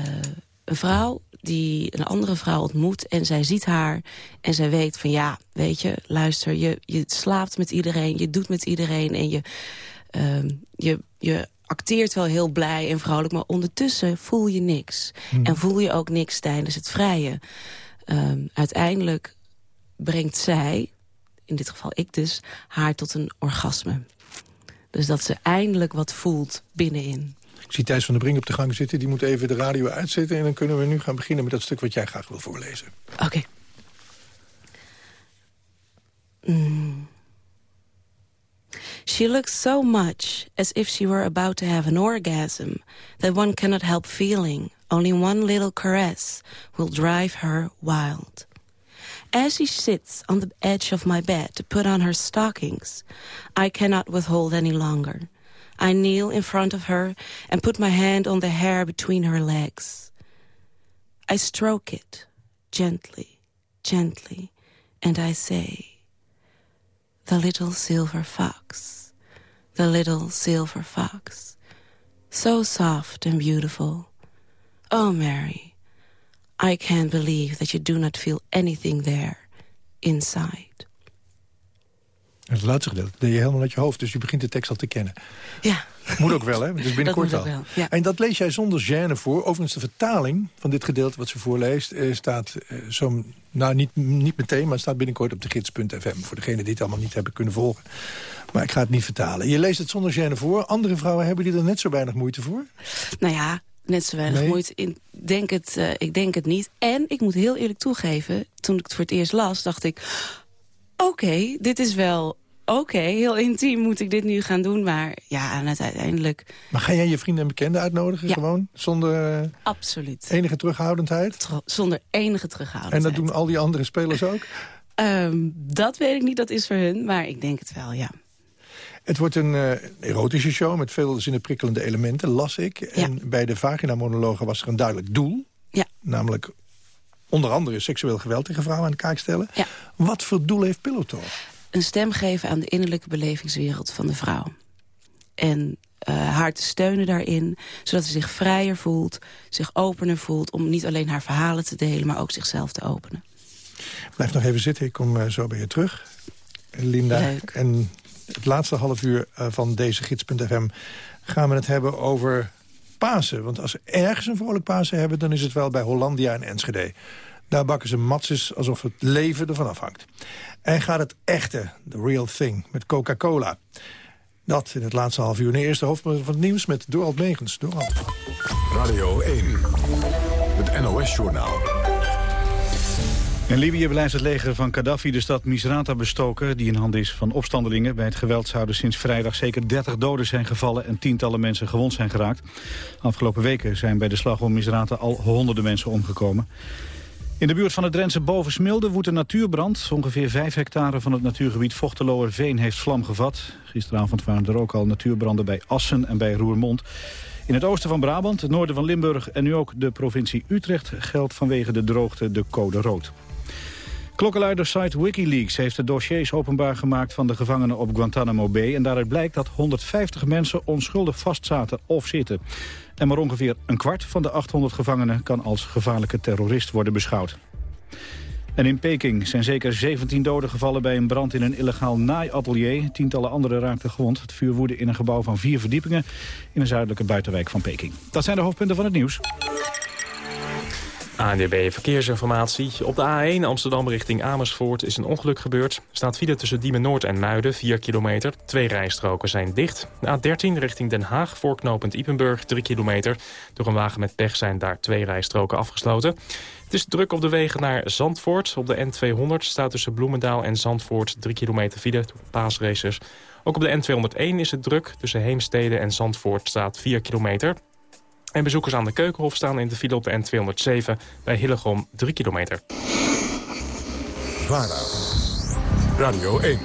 een vrouw die een andere vrouw ontmoet... en zij ziet haar en zij weet van ja, weet je, luister... je, je slaapt met iedereen, je doet met iedereen... en je, ehm, je, je acteert wel heel blij en vrolijk... maar ondertussen voel je niks. En voel je ook niks tijdens het vrije. Ehm, uiteindelijk brengt zij, in dit geval ik dus, haar tot een orgasme. Dus dat ze eindelijk wat voelt binnenin. Ik zie Thijs van der Brink op de gang zitten. Die moet even de radio uitzetten. En dan kunnen we nu gaan beginnen met dat stuk wat jij graag wil voorlezen. Oké. Mm. She looks so much as if she were about to have an orgasm that one cannot help feeling only one little caress will drive her wild. As she sits on the edge of my bed to put on her stockings, I cannot withhold any longer. I kneel in front of her and put my hand on the hair between her legs. I stroke it, gently, gently, and I say, The little silver fox, the little silver fox, so soft and beautiful. Oh, Mary, I can't believe that you do not feel anything there, inside. Het laatste gedeelte deed je helemaal uit je hoofd, dus je begint de tekst al te kennen. Ja. Moet ook wel, hè? Is binnenkort al. wel, ja. En dat lees jij zonder gêne voor. Overigens, de vertaling van dit gedeelte wat ze voorleest... Eh, staat eh, zo, nou niet, niet meteen, maar het staat binnenkort op de gids.fm. Voor degenen die het allemaal niet hebben kunnen volgen. Maar ik ga het niet vertalen. Je leest het zonder gêne voor. Andere vrouwen hebben die er net zo weinig moeite voor. Nou ja, net zo weinig Nee? moeite. Ik denk, het, eh, ik denk het niet. En ik moet heel eerlijk toegeven, toen ik het voor het eerst las, dacht ik... Oké, dit is wel... Oké, heel intiem moet ik dit nu gaan doen. Maar ja, en het uiteindelijk... Maar ga jij je vrienden en bekenden uitnodigen Ja. gewoon? Zonder eh, Absoluut. enige terughoudendheid? Zonder enige terughoudendheid. En dat doen al die andere spelers ook? Ehm, dat weet ik niet, dat is voor hun. Maar ik denk het wel, ja. Het wordt een eh, erotische show met veel zinnenprikkelende elementen, las ik. En bij de vagina-monologen was er een duidelijk doel. Ja. Namelijk onder andere seksueel geweld tegen vrouwen aan de kaak stellen. Ja. Wat voor doel heeft Pillow Talk? Een stem geven aan de innerlijke belevingswereld van de vrouw. En eh, haar te steunen daarin, zodat ze zich vrijer voelt, zich opener voelt... om niet alleen haar verhalen te delen, maar ook zichzelf te openen. Blijf nog even zitten, ik kom eh, zo bij je terug. Linda. Leuk. En het laatste half uur eh, van deze gids.fm gaan we het hebben over Want als we ergens een vrolijk Pasen hebben... dan is het wel bij Hollandia en Enschede. Daar bakken ze matzes alsof het leven ervan afhangt. En gaat het echte, the real thing, met Coca-Cola. Dat in het laatste half uur. De eerste hoofdpunt van het nieuws met Dorald Megens. Dorald. Radio 1, het NOS-journaal. In Libië blijft het leger van Gaddafi de stad Misrata bestoken... die in handen is van opstandelingen. Bij het geweld zouden sinds vrijdag zeker 30 doden zijn gevallen... en tientallen mensen gewond zijn geraakt. Afgelopen weken zijn bij de slag om Misrata al honderden mensen omgekomen. In de buurt van het Drentse Bovensmilde woedt een natuurbrand. Ongeveer 5 hectare van het natuurgebied Vochteloerveen heeft vlam gevat. Gisteravond waren er ook al natuurbranden bij Assen en bij Roermond. In het oosten van Brabant, het noorden van Limburg en nu ook de provincie Utrecht... geldt vanwege de droogte de code rood. Klokkenluidersite Wikileaks heeft de dossiers openbaar gemaakt van de gevangenen op Guantanamo Bay. En daaruit blijkt dat 150 mensen onschuldig vastzaten of zitten. En maar ongeveer een kwart van de 800 gevangenen kan als gevaarlijke terrorist worden beschouwd. En in Peking zijn zeker 17 doden gevallen bij een brand in een illegaal naaiatelier. Tientallen anderen raakten gewond. Het vuur woedde in een gebouw van vier verdiepingen in een zuidelijke buitenwijk van Peking. Dat zijn de hoofdpunten van het nieuws. ANDB Verkeersinformatie. Op de A1 Amsterdam richting Amersfoort is een ongeluk gebeurd. Staat file tussen Diemen Noord en Muiden, 4 kilometer. Twee rijstroken zijn dicht. De A13 richting Den Haag, voorknopend Ipenburg, 3 kilometer. Door een wagen met pech zijn daar twee rijstroken afgesloten. Het is druk op de wegen naar Zandvoort. Op de N200 staat tussen Bloemendaal en Zandvoort 3 kilometer file paasracers. Ook op de N201 is het druk. Tussen Heemstede en Zandvoort staat 4 kilometer. En bezoekers aan de Keukenhof staan in de file op de N207 bij Hillegom 3 kilometer. VARA, Radio 1,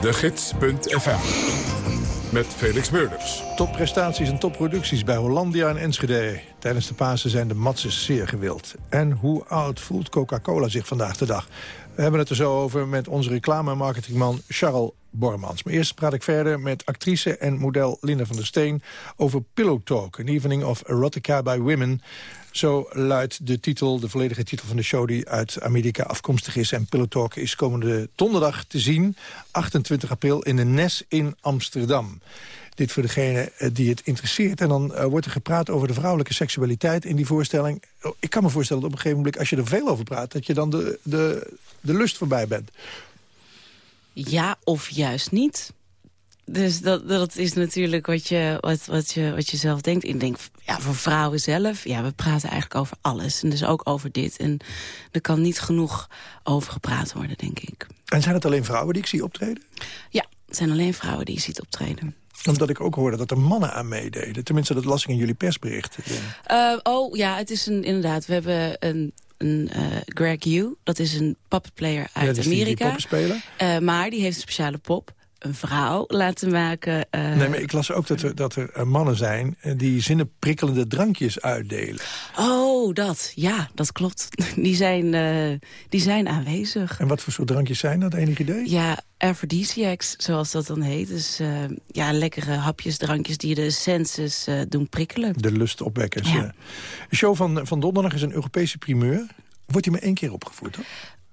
de gids.fm, met Felix Meurders. Topprestaties en topproducties bij Hollandia en Enschede. Tijdens de Pasen zijn de matses zeer gewild. En hoe oud voelt Coca-Cola zich vandaag de dag? We hebben het er zo over met onze reclame- en marketingman Charles Bormans. Maar eerst praat ik verder met actrice en model Linda van der Steen... over Pillow Talk, an evening of erotica by women. Zo luidt de titel, de volledige titel van de show... die uit Amerika afkomstig is. En Pillow Talk is komende donderdag te zien, 28 april... in de Nes in Amsterdam. Dit voor degene eh, die het interesseert. En dan eh, wordt er gepraat over de vrouwelijke seksualiteit in die voorstelling. Oh, Ik kan me voorstellen dat op een gegeven moment, als je er veel over praat... dat je dan de, de, de lust voorbij bent. Ja, of juist niet. Dus dat, dat is natuurlijk wat je, wat, wat, je, wat je zelf denkt. Ik denk, ja, voor vrouwen zelf, ja, we praten eigenlijk over alles. En dus ook over dit. En er kan niet genoeg over gepraat worden, denk ik. En zijn het alleen vrouwen die ik zie optreden? Ja, het zijn alleen vrouwen die je ziet optreden. Omdat ik ook hoorde dat er mannen aan meededen. Tenminste, dat las ik in jullie persbericht. Uh, oh, ja, het is een, inderdaad. We hebben een een uh, Greg Hugh. Dat is een puppetplayer uit ja, Amerika. Die, die uh, maar die heeft een speciale pop een vrouw laten maken. Uh... Nee, maar ik las ook dat er, dat er mannen zijn die zinnen prikkelende drankjes uitdelen. Oh, dat. Ja, dat klopt. Die zijn, uh, die zijn aanwezig. En wat voor soort drankjes zijn dat, enig idee? Ja, aphrodisiacs, zoals dat dan heet. Dus uh, ja, lekkere hapjes, drankjes die de senses doen prikkelen. De lustopwekkers, ja. De show van, van donderdag is een Europese primeur. Wordt hij maar één keer opgevoerd, hoor?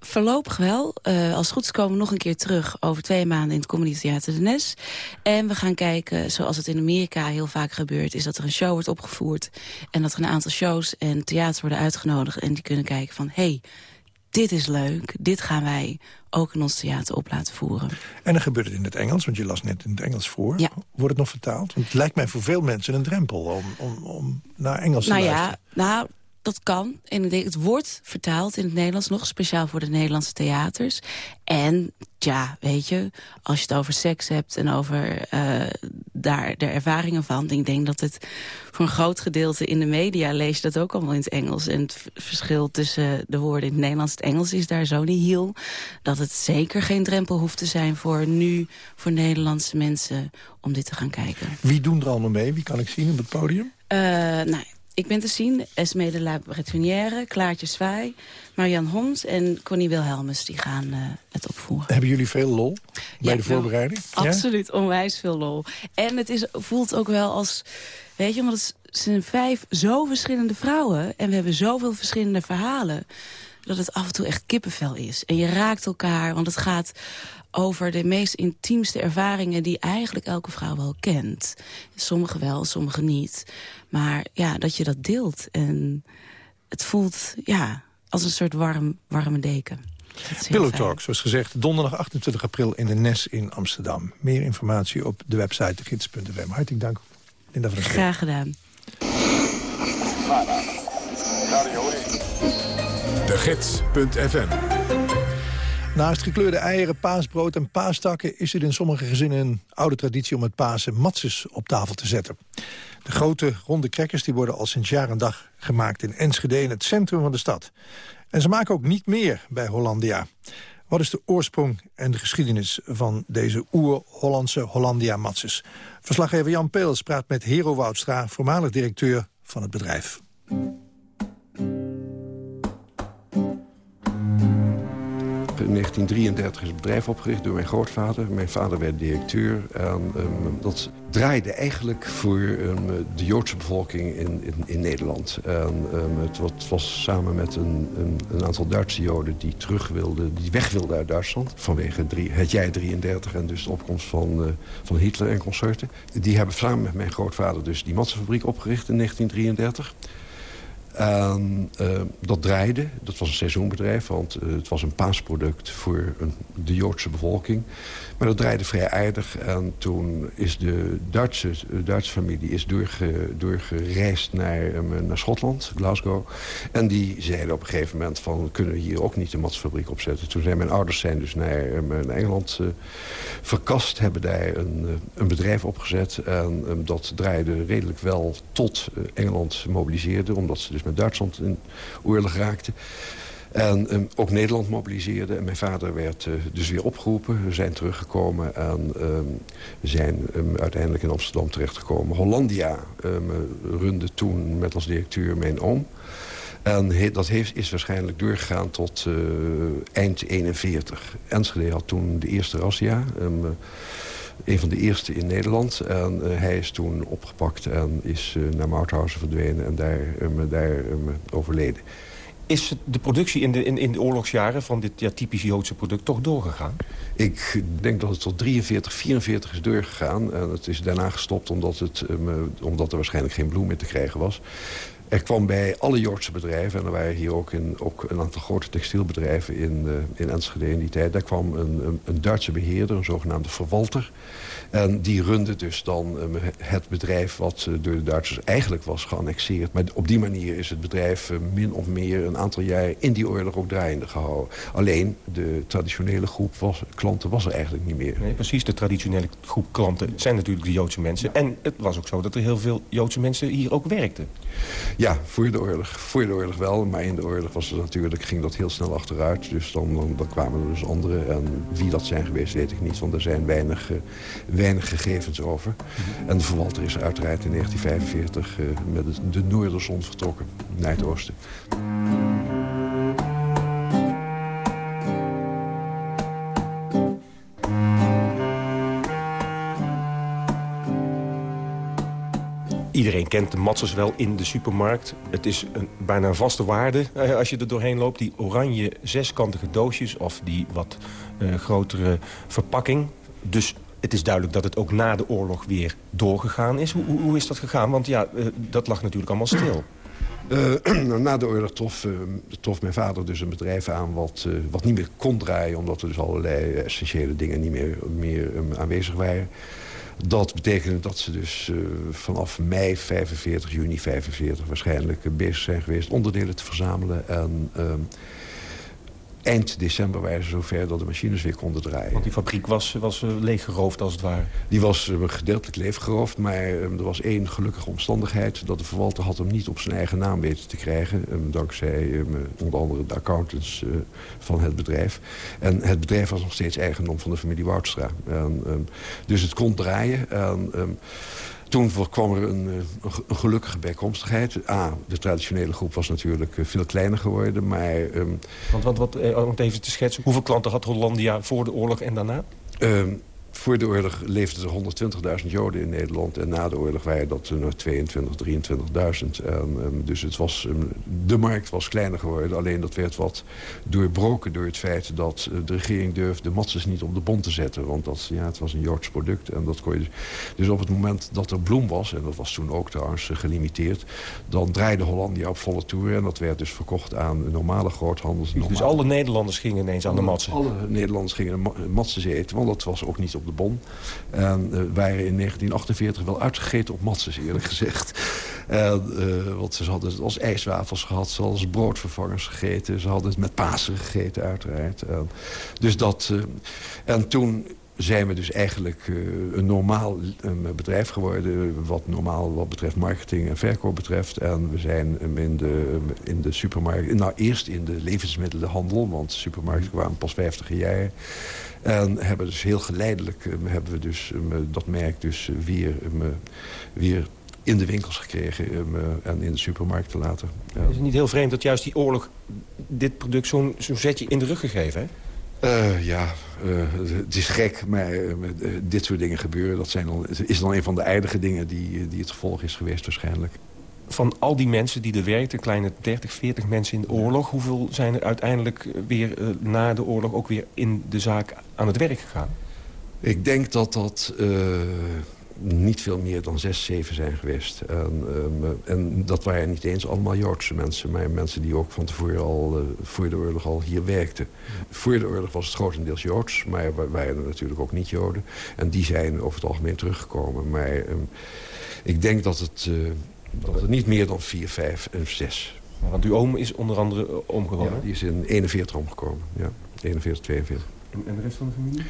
Voorlopig wel. Uh, als het goed is komen we nog een keer terug over twee maanden in het Comedy Theater de Nes. En we gaan kijken, zoals het in Amerika heel vaak gebeurt... is dat er een show wordt opgevoerd en dat er een aantal shows en theaters worden uitgenodigd... en die kunnen kijken van, hey, dit is leuk, dit gaan wij ook in ons theater op laten voeren. En dan gebeurt het in het Engels, want je las net in het Engels voor. Ja. Wordt het nog vertaald? Want het lijkt mij voor veel mensen een drempel om, om, om naar Engels te nou luisteren. Ja, nou, dat kan. En het wordt vertaald in het Nederlands nog, speciaal voor de Nederlandse theaters. En ja, weet je, als je het over seks hebt en over uh, daar de ervaringen van... ik denk dat het voor een groot gedeelte in de media lees je dat ook allemaal in het Engels. En het verschil tussen de woorden in het Nederlands en het Engels is daar zo niet heel... dat het zeker geen drempel hoeft te zijn voor nu, voor Nederlandse mensen... om dit te gaan kijken. Wie doen er allemaal mee? Wie kan ik zien op het podium? Uh, nou, ik ben te zien, Esme de la Bretonnière, Klaartje Zwaai, Marian Homs en Connie Wilhelmus. Die gaan uh, het opvoeren. Hebben jullie veel lol bij ja, de voorbereiding? Ja? Absoluut, onwijs veel lol. En het is, voelt ook wel als, weet je, omdat het zijn vijf zo verschillende vrouwen... en we hebben zoveel verschillende verhalen dat het af en toe echt kippenvel is. En je raakt elkaar, want het gaat over de meest intiemste ervaringen... die eigenlijk elke vrouw wel kent. Sommige wel, sommige niet. Maar ja, dat je dat deelt. En het voelt ja, als een soort warm, warme deken. Pillow Talk, zoals gezegd, donderdag 28 april in de NES in Amsterdam. Meer informatie op de website gids.fm. Hartelijk dank, Linda van der Graag gedaan. De Gids.fm Naast gekleurde eieren, paasbrood en paastakken... is het in sommige gezinnen een oude traditie om het Pasen matzes op tafel te zetten. De grote ronde crackers die worden al sinds jaar en dag gemaakt in Enschede... in het centrum van de stad. En ze maken ook niet meer bij Hollandia. Wat is de oorsprong en de geschiedenis van deze oer-Hollandse Hollandia-matzes? Verslaggever Jan Peels praat met Hero Woudstra, voormalig directeur van het bedrijf. In 1933 is het bedrijf opgericht door mijn grootvader. Mijn vader werd directeur. En um, dat draaide eigenlijk voor um, de Joodse bevolking in, in, in Nederland. En um, het, was samen met een, een, aantal Duitse Joden die terug wilden, die weg wilden uit Duitsland. Vanwege het jij 33 en dus de opkomst van, uh, van Hitler en consorten. Die hebben samen met mijn grootvader dus die matsenfabriek opgericht in 1933. En uh, dat draaide, dat was een seizoenbedrijf, want uh, het was een paasproduct voor een, de Joodse bevolking. Maar dat draaide vrij aardig en toen is de Duitse, Duitse familie is doorge, doorgereisd naar, um, naar Schotland, Glasgow. En die zeiden op een gegeven moment van, kunnen we hier ook niet een matsfabriek opzetten. Toen zijn mijn ouders zijn dus naar, Engeland verkast, hebben daar een, een bedrijf opgezet. En um, dat draaide redelijk wel tot Engeland mobiliseerde, omdat ze dus met Duitsland in oorlog raakte. En um, ook Nederland mobiliseerde. En mijn vader werd uh, dus weer opgeroepen. We zijn teruggekomen en we zijn um, uiteindelijk in Amsterdam terechtgekomen. Hollandia runde toen met als directeur mijn oom. En dat heeft, is waarschijnlijk doorgegaan tot uh, eind 41. Enschede had toen de eerste razzia. Een van de eerste in Nederland. En uh, hij is toen opgepakt en is uh, naar Mauthausen verdwenen en daar, um, daar overleden. Is de productie in de, in, in de oorlogsjaren van dit ja, typisch Joodse product toch doorgegaan? Ik denk dat het tot 43, 44 is doorgegaan. En het is daarna gestopt omdat, het, um, omdat er waarschijnlijk geen bloem meer te krijgen was. Er kwam bij alle Joodse bedrijven, en er waren hier ook, in, ook een aantal grote textielbedrijven in, uh, in Enschede in die tijd. Daar kwam een, een, Duitse beheerder, een zogenaamde verwalter. En die runde dus dan um, het bedrijf wat uh, door de Duitsers eigenlijk was geannexeerd. Maar op die manier is het bedrijf uh, min of meer een aantal jaar in die oorlog ook draaiende gehouden. Alleen de traditionele groep was, klanten was er eigenlijk niet meer. Nee, precies, de traditionele groep klanten zijn natuurlijk de Joodse mensen. En het was ook zo dat er heel veel Joodse mensen hier ook werkten. Ja, voor de oorlog, voor de oorlog wel. Maar in de oorlog was het natuurlijk, ging dat heel snel achteruit. Dus dan, dan, dan kwamen er dus anderen. En wie dat zijn geweest, weet ik niet. Want er zijn weinig, uh, weinig gegevens over. En de verwalter is uiteraard in 1945 uh, met de Noorderzon vertrokken naar het oosten. Iedereen kent de matzers wel in de supermarkt. Het is een, bijna een vaste waarde eh, als je er doorheen loopt. Die oranje zeskantige doosjes of die wat uh, grotere verpakking. Dus het is duidelijk dat het ook na de oorlog weer doorgegaan is. Hoe, hoe is dat gegaan? Want ja, uh, dat lag natuurlijk allemaal stil. Uh, na de oorlog trof, trof, mijn vader dus een bedrijf aan wat, wat niet meer kon draaien... omdat er dus allerlei essentiële dingen niet meer, meer aanwezig waren. Dat betekende dat ze dus uh, vanaf mei 45, juni 45 waarschijnlijk uh, bezig zijn geweest... onderdelen te verzamelen. En uh, eind december waren ze zover dat de machines weer konden draaien. Want die fabriek was, was leeggeroofd als het ware? Die was gedeeltelijk leeggeroofd, maar er was één gelukkige omstandigheid... dat de verwalter had hem niet op zijn eigen naam weten te krijgen... dankzij onder andere de accountants van het bedrijf. En het bedrijf was nog steeds eigendom van de familie Woudstra. En, um, dus het kon draaien. En, toen kwam er een, een, gelukkige bijkomstigheid. A, de traditionele groep was natuurlijk veel kleiner geworden, maar... Um, want, want wat, om het even te schetsen, hoeveel klanten had Hollandia voor de oorlog en daarna? Voor de oorlog leefden er 120.000 Joden in Nederland. En na de oorlog waren dat er nog 22, 23.000. Um, dus het was, um, de markt was kleiner geworden. Alleen dat werd wat doorbroken door het feit dat uh, de regering durfde matzes niet op de bon te zetten. Want dat, ja, het was een Joods product. En dat kon je, dus op het moment dat er bloem was, en dat was toen ook trouwens uh, gelimiteerd... dan draaide Hollandia op volle toer. En dat werd dus verkocht aan normale groothandels. Dus, dus alle Nederlanders gingen ineens aan de matsen? Alle Nederlanders gingen matsen eten, want dat was ook niet op de bon. En uh, waren in 1948 wel uitgegeten op matzes, eerlijk gezegd. En, uh, want ze hadden het als ijswafels gehad, ze hadden broodvervangers gegeten. Ze hadden het met Pasen gegeten, uiteraard. En, dus dat, uh, en toen zijn we dus eigenlijk uh, een normaal bedrijf geworden... wat normaal wat betreft marketing en verkoop betreft. En we zijn in, de, in de supermarkt... Nou, eerst in de levensmiddelenhandel, want supermarkten kwamen pas 50 jaar... En hebben dus heel geleidelijk um, hebben we dus, um, dat merk dus weer, weer in de winkels gekregen en in de supermarkten later. Ja. Is het niet heel vreemd dat juist die oorlog dit product zo'n zo zetje in de rug gegeven heeft? Uh, ja, uh, het is gek, maar uh, dit soort dingen gebeuren. Dat zijn dan, is dan een van de eindige dingen die, die het gevolg is geweest waarschijnlijk van al die mensen die er werkten, kleine 30, 40 mensen in de oorlog... hoeveel zijn er uiteindelijk weer na de oorlog ook weer in de zaak aan het werk gegaan? Ik denk dat dat niet veel meer dan zes, zeven zijn geweest. En, um, en, dat waren niet eens allemaal Joodse mensen... maar mensen die ook van tevoren al uh, voor de oorlog al hier werkten. Voor de oorlog was het grotendeels Joods, maar er waren er natuurlijk ook niet Joden. En die zijn over het algemeen teruggekomen. Maar um, ik denk dat het dat het niet meer dan 4, 5 en 6. Want uw oom is onder andere omgekomen? Ja, die is in 41 omgekomen. Ja, 41, 42. En de rest van de familie?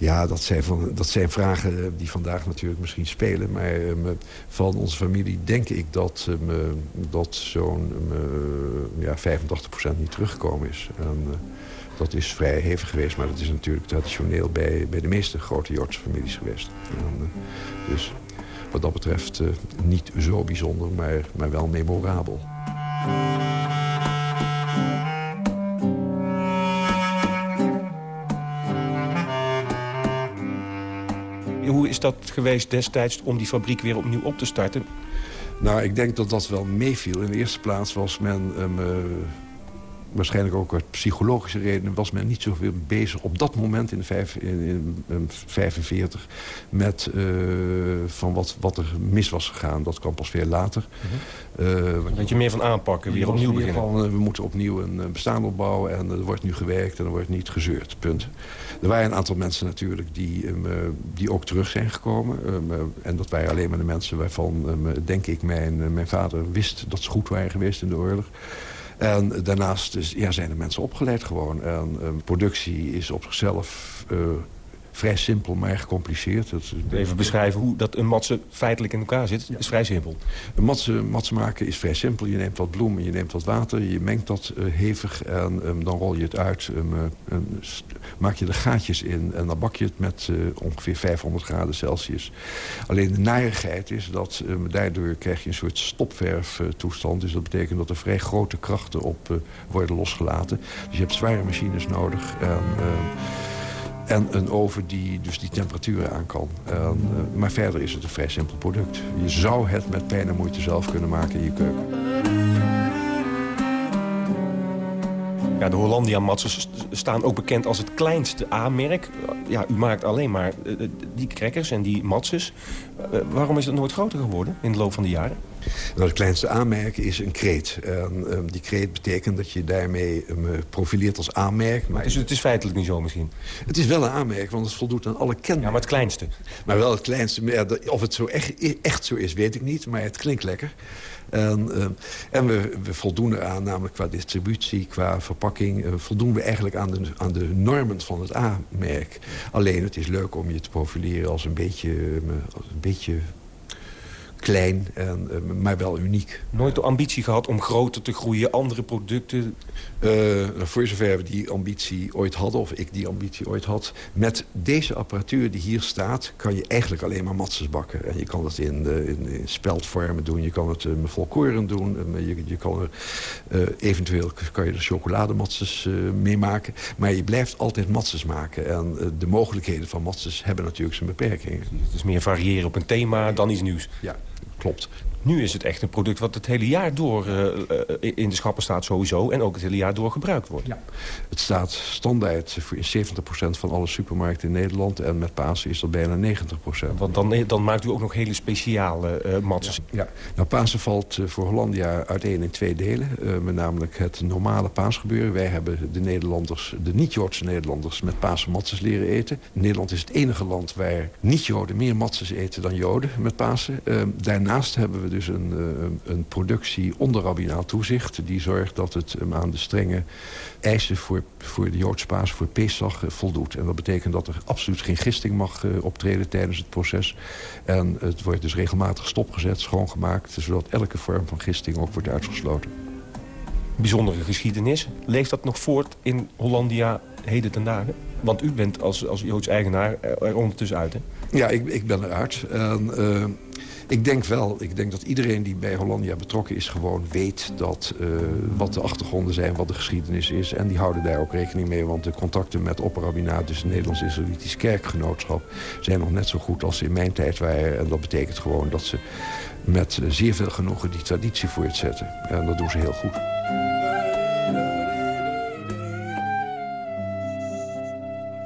Ja, dat zijn, dat zijn vragen die vandaag natuurlijk misschien spelen. Maar um, van onze familie denk ik dat, um, dat zo'n ja, 85% niet teruggekomen is. Dat is vrij hevig geweest, maar dat is natuurlijk traditioneel bij, bij de meeste grote Joodse families geweest. En, dus wat dat betreft niet zo bijzonder, maar, maar wel memorabel. Dat geweest destijds om die fabriek weer opnieuw op te starten? Nou, ik denk dat dat wel meeviel. In de eerste plaats was men... Um, uh, waarschijnlijk ook uit psychologische redenen... was men niet zoveel bezig op dat moment in, de vijf, in, in 45... met uh, van wat, wat er mis was gegaan. Dat kwam pas veel later. Mm -hmm. uh, je meer van aanpakken, weer opnieuw beginnen. Van, uh, we moeten opnieuw een bestaan opbouwen en er wordt nu gewerkt en er wordt niet gezeurd. Punt. Er waren een aantal mensen natuurlijk die, um, die ook terug zijn gekomen. Um, en dat waren alleen maar de mensen waarvan, um, denk ik, mijn, mijn vader wist dat ze goed waren geweest in de oorlog. En daarnaast dus, ja, zijn de mensen opgeleid gewoon. En productie is op zichzelf uh, vrij simpel, maar gecompliceerd. Dat Even beschrijven hoe dat een matse feitelijk in elkaar zit. Ja. is vrij simpel. Een matse, matse maken is vrij simpel. Je neemt wat bloem en je neemt wat water. Je mengt dat uh, hevig en um, dan rol je het uit. Um, um, maak je er gaatjes in en dan bak je het met uh, ongeveer 500 graden Celsius. Alleen de narigheid is dat daardoor krijg je een soort stopverf toestand. Dus dat betekent dat er vrij grote krachten op worden losgelaten. Dus je hebt zware machines nodig. En, en een oven die dus die temperaturen aan kan. Uh, maar verder is het een vrij simpel product. Je zou het met pijn en moeite zelf kunnen maken in je keuken. Ja, de Hollandia Matsen staan ook bekend als het kleinste A-merk. Ja, u maakt alleen maar die crackers en die matses. Waarom is het nooit groter geworden in de loop van de jaren? Nou, het kleinste aanmerken is een kreet. En, um, die kreet betekent dat je daarmee um, profileert als aanmerk. Maar dus het is feitelijk niet zo misschien? Het is wel een aanmerk, want het voldoet aan alle kenmerken. Ja, maar het kleinste? Maar wel het kleinste. Of het zo echt, echt zo is, weet ik niet. Maar het klinkt lekker. En, uh, en we, we, voldoen eraan, namelijk qua distributie, qua verpakking... Uh, voldoen we eigenlijk aan de, aan de normen van het A-merk. Alleen, het is leuk om je te profileren als een beetje, uh, als een beetje klein, en, uh, maar wel uniek. Nooit de ambitie gehad om groter te groeien, andere producten? Uh, voor zover we die ambitie ooit hadden, of ik die ambitie ooit had... met deze apparatuur die hier staat, kan je eigenlijk alleen maar matzes bakken. En je kan het in, uh, in, in speldvormen doen, je kan het uh, met volkoren doen... je, je kan er, eventueel kan je er chocoladematses mee maken. Maar je blijft altijd matses maken. En de mogelijkheden van matses hebben natuurlijk zijn beperkingen. Het is meer variëren op een thema dan iets nieuws. Ja, klopt. Nu is het echt een product wat het hele jaar door uh, in de schappen staat sowieso... en ook het hele jaar door gebruikt wordt. Ja. Het staat standaard voor 70% van alle supermarkten in Nederland... en met Pasen is dat bijna 90%. Want dan, dan maakt u ook nog hele speciale uh, matses. Ja. ja. Nou, Pasen valt voor Hollandia uiteen in twee delen. met namelijk het normale paasgebeuren. Wij hebben de Nederlanders, de niet-Joodse Nederlanders... met Pasen matses leren eten. Nederland is het enige land waar niet-Joden meer matses eten dan Joden met Pasen. daarnaast hebben we dus een, uh, een productie onder rabbinaal toezicht... die zorgt dat het aan de strenge eisen voor, voor de Joodse Paas, voor Pesach, uh, voldoet. En dat betekent dat er absoluut geen gisting mag uh, optreden tijdens het proces. En het wordt dus regelmatig stopgezet, schoongemaakt... zodat elke vorm van gisting ook wordt uitgesloten. Bijzondere geschiedenis. Leeft dat nog voort in Hollandia heden ten dagen? Want u bent als, als Joods eigenaar er ondertussen uit, hè? Ja, ik, ik ben eruit. En, uh, ik denk wel, ik denk dat iedereen die bij Hollandia betrokken is... gewoon weet dat, uh, wat de achtergronden zijn, wat de geschiedenis is. En die houden daar ook rekening mee. Want de contacten met Opperrabinaat, dus het Nederlands-Israëlitisch kerkgenootschap... zijn nog net zo goed als ze in mijn tijd waren. En dat betekent gewoon dat ze met zeer veel genoegen die traditie voortzetten. En dat doen ze heel goed.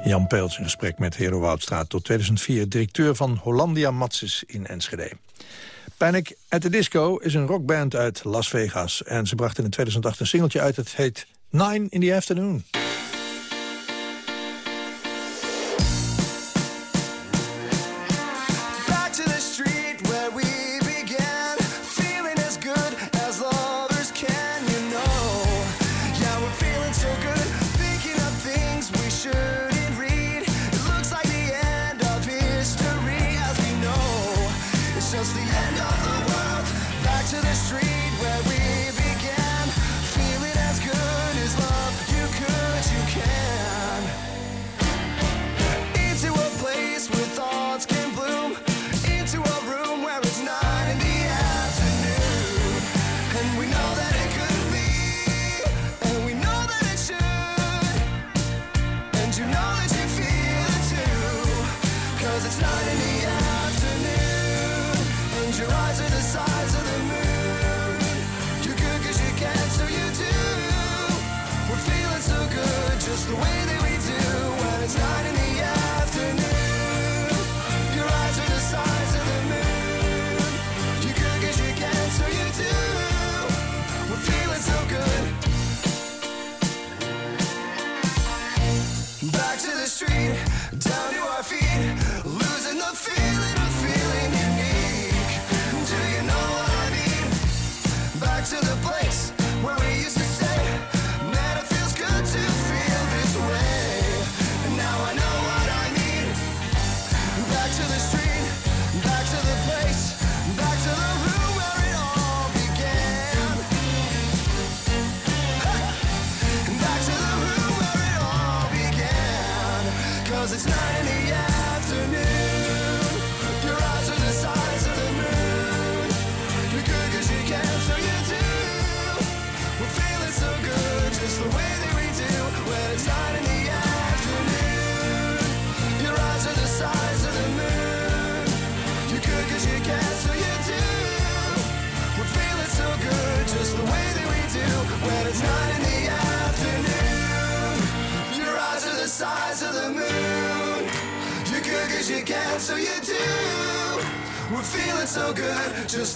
Jan Peels in gesprek met Hero Woudstraat tot 2004... directeur van Hollandia Matses in Enschede. Panic at the Disco is een rockband uit Las Vegas. En ze brachten in 2008 een singeltje uit. Het heet Nine in the Afternoon.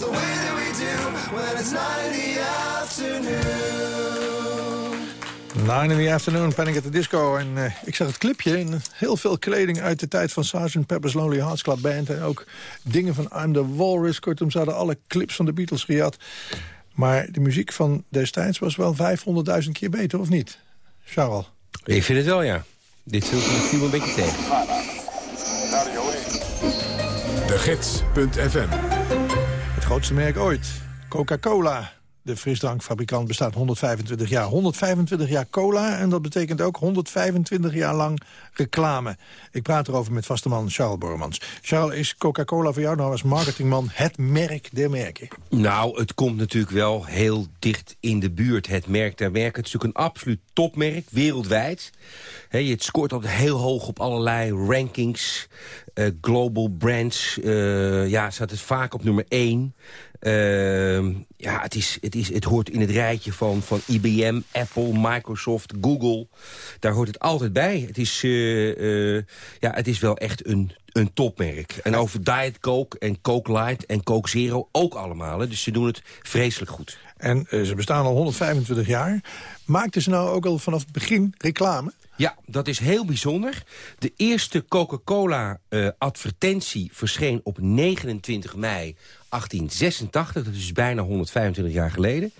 The way that we do. When it's nine in the afternoon. Nine in the afternoon, Panic at the Disco. En eh, ik zag het clipje en heel veel kleding uit de tijd van Sgt. Pepper's Lonely Hearts Club Band. En ook dingen van I'm the Walrus. Kortom, ze hadden alle clips van de Beatles gejat. Maar de muziek van destijds was wel 500.000 keer beter, of niet? Charles? Ik vind het wel, ja. Dit viel me een beetje tegen. De Gids.fm grootste merk ooit. Coca-Cola. De frisdrankfabrikant bestaat 125 jaar. 125 jaar cola en dat betekent ook 125 jaar lang reclame. Ik praat erover met vaste man Charles Bormans. Charles, is Coca-Cola voor jou nou als marketingman het merk der merken? Nou, het komt natuurlijk wel heel dicht in de buurt, het merk der merken. Het is natuurlijk een absoluut topmerk, wereldwijd. He, het scoort altijd heel hoog op allerlei rankings. eh, global brands, eh, ja, staat het vaak op nummer 1. Ja, het, is, het, is, het hoort in het rijtje van, van IBM, Apple, Microsoft, Google. Daar hoort het altijd bij. Het is, eh, eh, ja, het is wel echt een, een topmerk. En over Diet Coke en Coke Light en Coke Zero ook allemaal. Hè. Dus ze doen het vreselijk goed. En eh, ze bestaan al 125 jaar. Maakten ze nou ook al vanaf het begin reclame? Ja, dat is heel bijzonder. De eerste Coca-Cola-advertentie verscheen op 29 mei 1886. Dat is bijna 125 jaar geleden.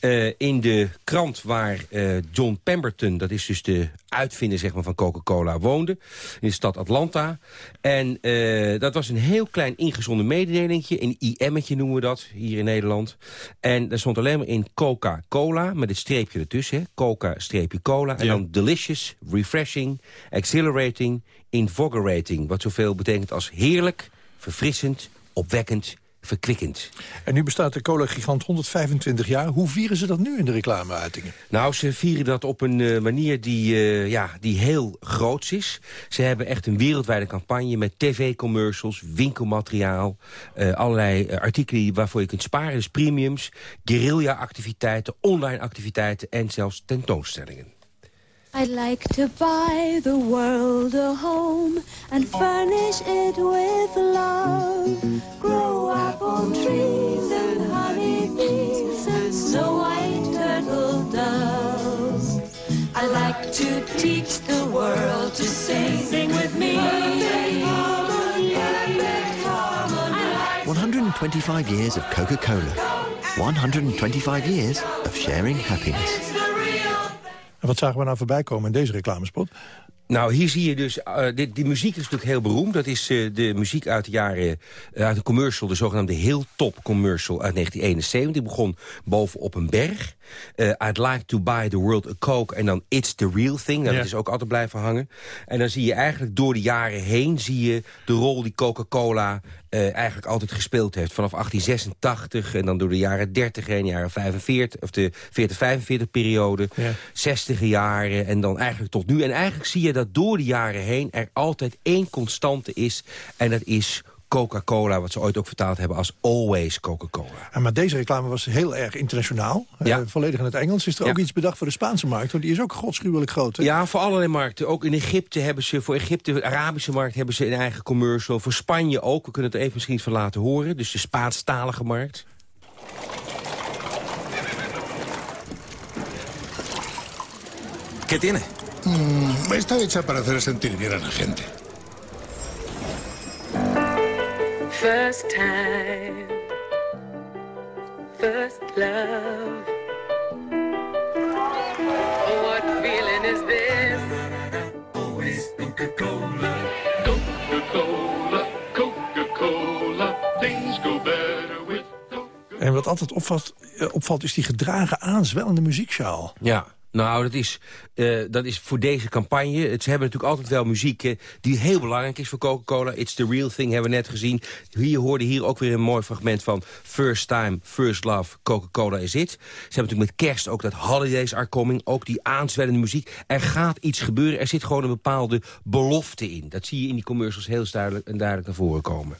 Uh, in de krant waar uh, John Pemberton, dat is dus de uitvinder zeg maar, van Coca-Cola, woonde. In de stad Atlanta. En uh, dat was een heel klein ingezonden mededelingje. Een IM'tje noemen we dat hier in Nederland. En daar stond alleen maar in Coca-Cola, met het streepje ertussen. Coca-cola. En dan delicious, refreshing, exhilarating, invigorating. Wat zoveel betekent als heerlijk, verfrissend, opwekkend verkwikkend. En nu bestaat de cola-gigant 125 jaar. Hoe vieren ze dat nu in de reclameuitingen? Nou, ze vieren dat op een uh, manier die, uh, ja, die heel groots is. Ze hebben echt een wereldwijde campagne met tv-commercials, winkelmateriaal... Uh, allerlei artikelen waarvoor je kunt sparen, dus premiums... guerrilla-activiteiten, online-activiteiten en zelfs tentoonstellingen. I'd like to buy the world a home and furnish it with love. Grow apple trees and honey bees and snow white turtle doves. I'd like to teach the world to sing. Sing with me. 125 years of Coca-Cola. 125 years of sharing happiness. En wat zagen we nou voorbij komen in deze reclamespot? Nou, hier zie je dus, uh, die, die muziek is natuurlijk heel beroemd. Dat is uh, de muziek uit de jaren, uh, uit een commercial, de zogenaamde heel top commercial uit 1971. Die begon bovenop een berg. I'd like to buy the world a coke en dan It's the real thing. Nou, Ja. Dat is ook altijd blijven hangen. En dan zie je eigenlijk door de jaren heen, zie je de rol die Coca-Cola eh, eigenlijk altijd gespeeld heeft. Vanaf 1886 en dan door de jaren 30 en jaren 45, of de 40-45 periode. Ja. 60 jaren en dan eigenlijk tot nu. En eigenlijk zie je dat door de jaren heen er altijd één constante is. En dat is Coca-Cola, wat ze ooit ook vertaald hebben als Always Coca-Cola. En maar deze reclame was heel erg internationaal. Eh, Ja. volledig in het Engels. Is er ook Ja. iets bedacht voor de Spaanse markt? Want die is ook godschuwelijk groot. hè? Ja, voor allerlei markten. Ook in Egypte hebben ze, voor Egypte, de Arabische markt, hebben ze een eigen commercial. Voor Spanje ook. We kunnen het even misschien van laten horen. Dus de Spaanstalige markt. ¿Qué tiene? Mm, está hecha para hacer sentir bien a la gente. First time, first love. What feeling is this? Always Coca-Cola. Coca-Cola, Coca-Cola. Things go better with En wat altijd opvalt, eh, opvalt is die gedragen aanzwellende muzieksjaal. Ja, nou, dat is, eh, dat is voor deze campagne... Het, ze hebben natuurlijk altijd wel muziek eh, die heel belangrijk is voor Coca-Cola. It's the real thing, hebben we net gezien. Hier hoorde hier ook weer een mooi fragment van... First time, first love, Coca-Cola is it. Ze hebben natuurlijk met kerst ook dat Holidays are coming. Ook die aanzwellende muziek. Er gaat iets gebeuren. Er zit gewoon een bepaalde belofte in. Dat zie je in die commercials heel duidelijk en duidelijk naar voren komen.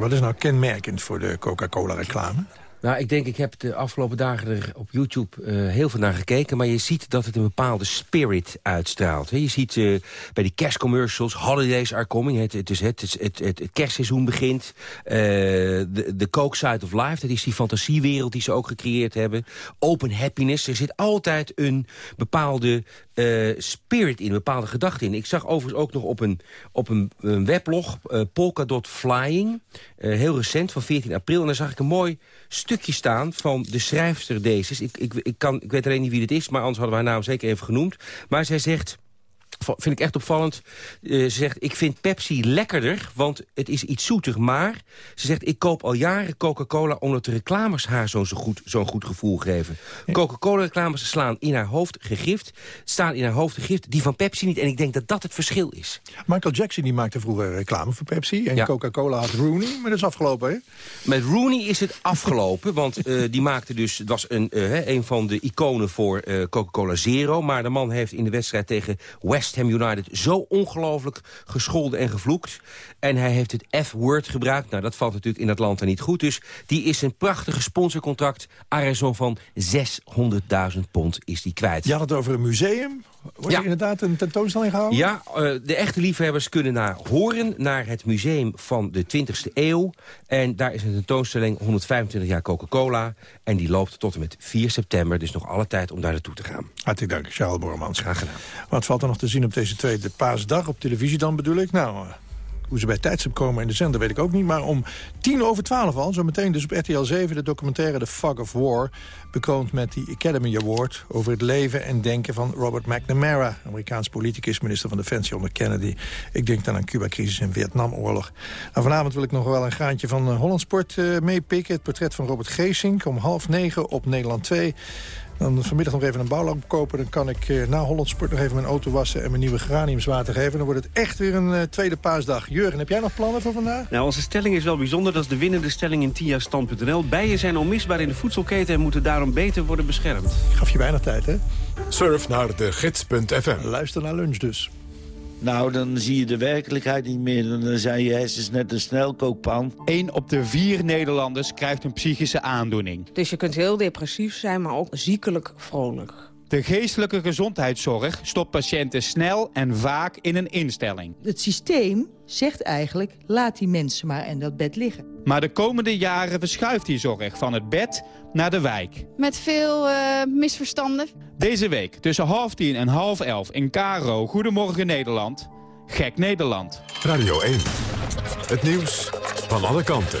Wat is nou kenmerkend voor de Coca-Cola-reclame? Nou, ik denk, ik heb de afgelopen dagen er op YouTube eh, heel veel naar gekeken... maar je ziet dat het een bepaalde spirit uitstraalt. Je ziet eh, bij die kerstcommercials, holidays are coming... het, het, is het, het, het, het, kerstseizoen begint. eh, De de Coke Side of Life, dat is die fantasiewereld die ze ook gecreëerd hebben. Open happiness, er zit altijd een bepaalde spirit in, een bepaalde gedachte in. Ik zag overigens ook nog op een, op een, een weblog, Polkadot Flying... heel recent, van 14 april. En daar zag ik een mooi stukje staan van de schrijfster deze. Ik, ik, ik, kan, ik weet alleen niet wie dit is, maar anders hadden we haar naam zeker even genoemd. Maar zij zegt... Vind ik echt opvallend. Eh, ze zegt, ik vind Pepsi lekkerder, want het is iets zoeter. Maar ze zegt, ik koop al jaren Coca-Cola... omdat de reclames haar zo'n zo goed, zo'n goed gevoel geven. Coca-Cola-reclames slaan in haar hoofd gegrift. Staan in haar hoofd gegrift, die van Pepsi niet. En ik denk dat dat het verschil is. Michael Jackson die maakte vroeger reclame voor Pepsi. En Ja. Coca-Cola had Rooney, maar dat is afgelopen, hè? Met Rooney is het afgelopen, want eh, die maakte dus... Het was een, eh, een van de iconen voor Coca-Cola Zero. Maar de man heeft in de wedstrijd tegen West Ham United... zo ongelooflijk gescholden en gevloekt. En hij heeft het F-word gebruikt. Nou, dat valt natuurlijk in Atlanta niet goed. Dus die is een prachtige sponsorcontract. Arizon van 600.000 pond is die kwijt. Je had het over een museum. Wordt Ja. er inderdaad een tentoonstelling gehouden? Ja, eh, de echte liefhebbers kunnen naar Horen, naar het museum van de 20e eeuw. En daar is een tentoonstelling 125 jaar Coca-Cola. En die loopt tot en met 4 september, dus nog alle tijd om daar naartoe te gaan. Hartelijk dank, Charles Bormans. Graag gedaan. Wat valt er nog te zien op deze tweede paasdag? Op televisie dan bedoel ik? Nou, eh, hoe ze bij tijdstip komen in de zender weet ik ook niet. Maar om tien over twaalf al, zo meteen dus op RTL 7... de documentaire The Fog of War... bekroond met die Academy Award... over het leven en denken van Robert McNamara... Amerikaans politicus, minister van Defensie onder Kennedy. Ik denk dan aan Cuba-crisis en Vietnamoorlog. Nou, vanavond wil ik nog wel een graantje van uh, Hollandsport eh, meepikken. Het portret van Robert Geesink om half negen op Nederland 2... Dan vanmiddag nog even een bouwlamp kopen. Dan kan ik eh, na Hollandsport nog even mijn auto wassen... en mijn nieuwe geraniums water geven. Dan wordt het echt weer een eh, tweede paasdag. Jurgen, heb jij nog plannen voor vandaag? Nou, onze stelling is wel bijzonder. Dat is de winnende stelling in tiastand.nl. Bijen zijn onmisbaar in de voedselketen en moeten daarom beter worden beschermd. Ik gaf je bijna tijd, hè? Surf naar de gids.fm. Luister naar lunch dus. Nou, dan zie je de werkelijkheid niet meer. Dan zijn je hersens net een snelkookpan. Eén op de vier Nederlanders krijgt een psychische aandoening. Dus je kunt heel depressief zijn, maar ook ziekelijk vrolijk. De geestelijke gezondheidszorg stopt patiënten snel en vaak in een instelling. Het systeem zegt eigenlijk, laat die mensen maar in dat bed liggen. Maar de komende jaren verschuift die zorg van het bed naar de wijk. Met veel eh, misverstanden. Deze week tussen half tien en half elf in Karo Goedemorgen Nederland. Gek Nederland. Radio 1. Het nieuws van alle kanten.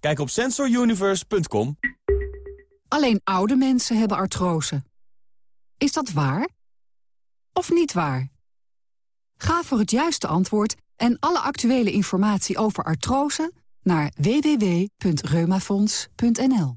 Kijk op sensoruniverse.com. Alleen oude mensen hebben artrose. Is dat waar? Of niet waar? Ga voor het juiste antwoord en alle actuele informatie over artrose naar www.reumafonds.nl.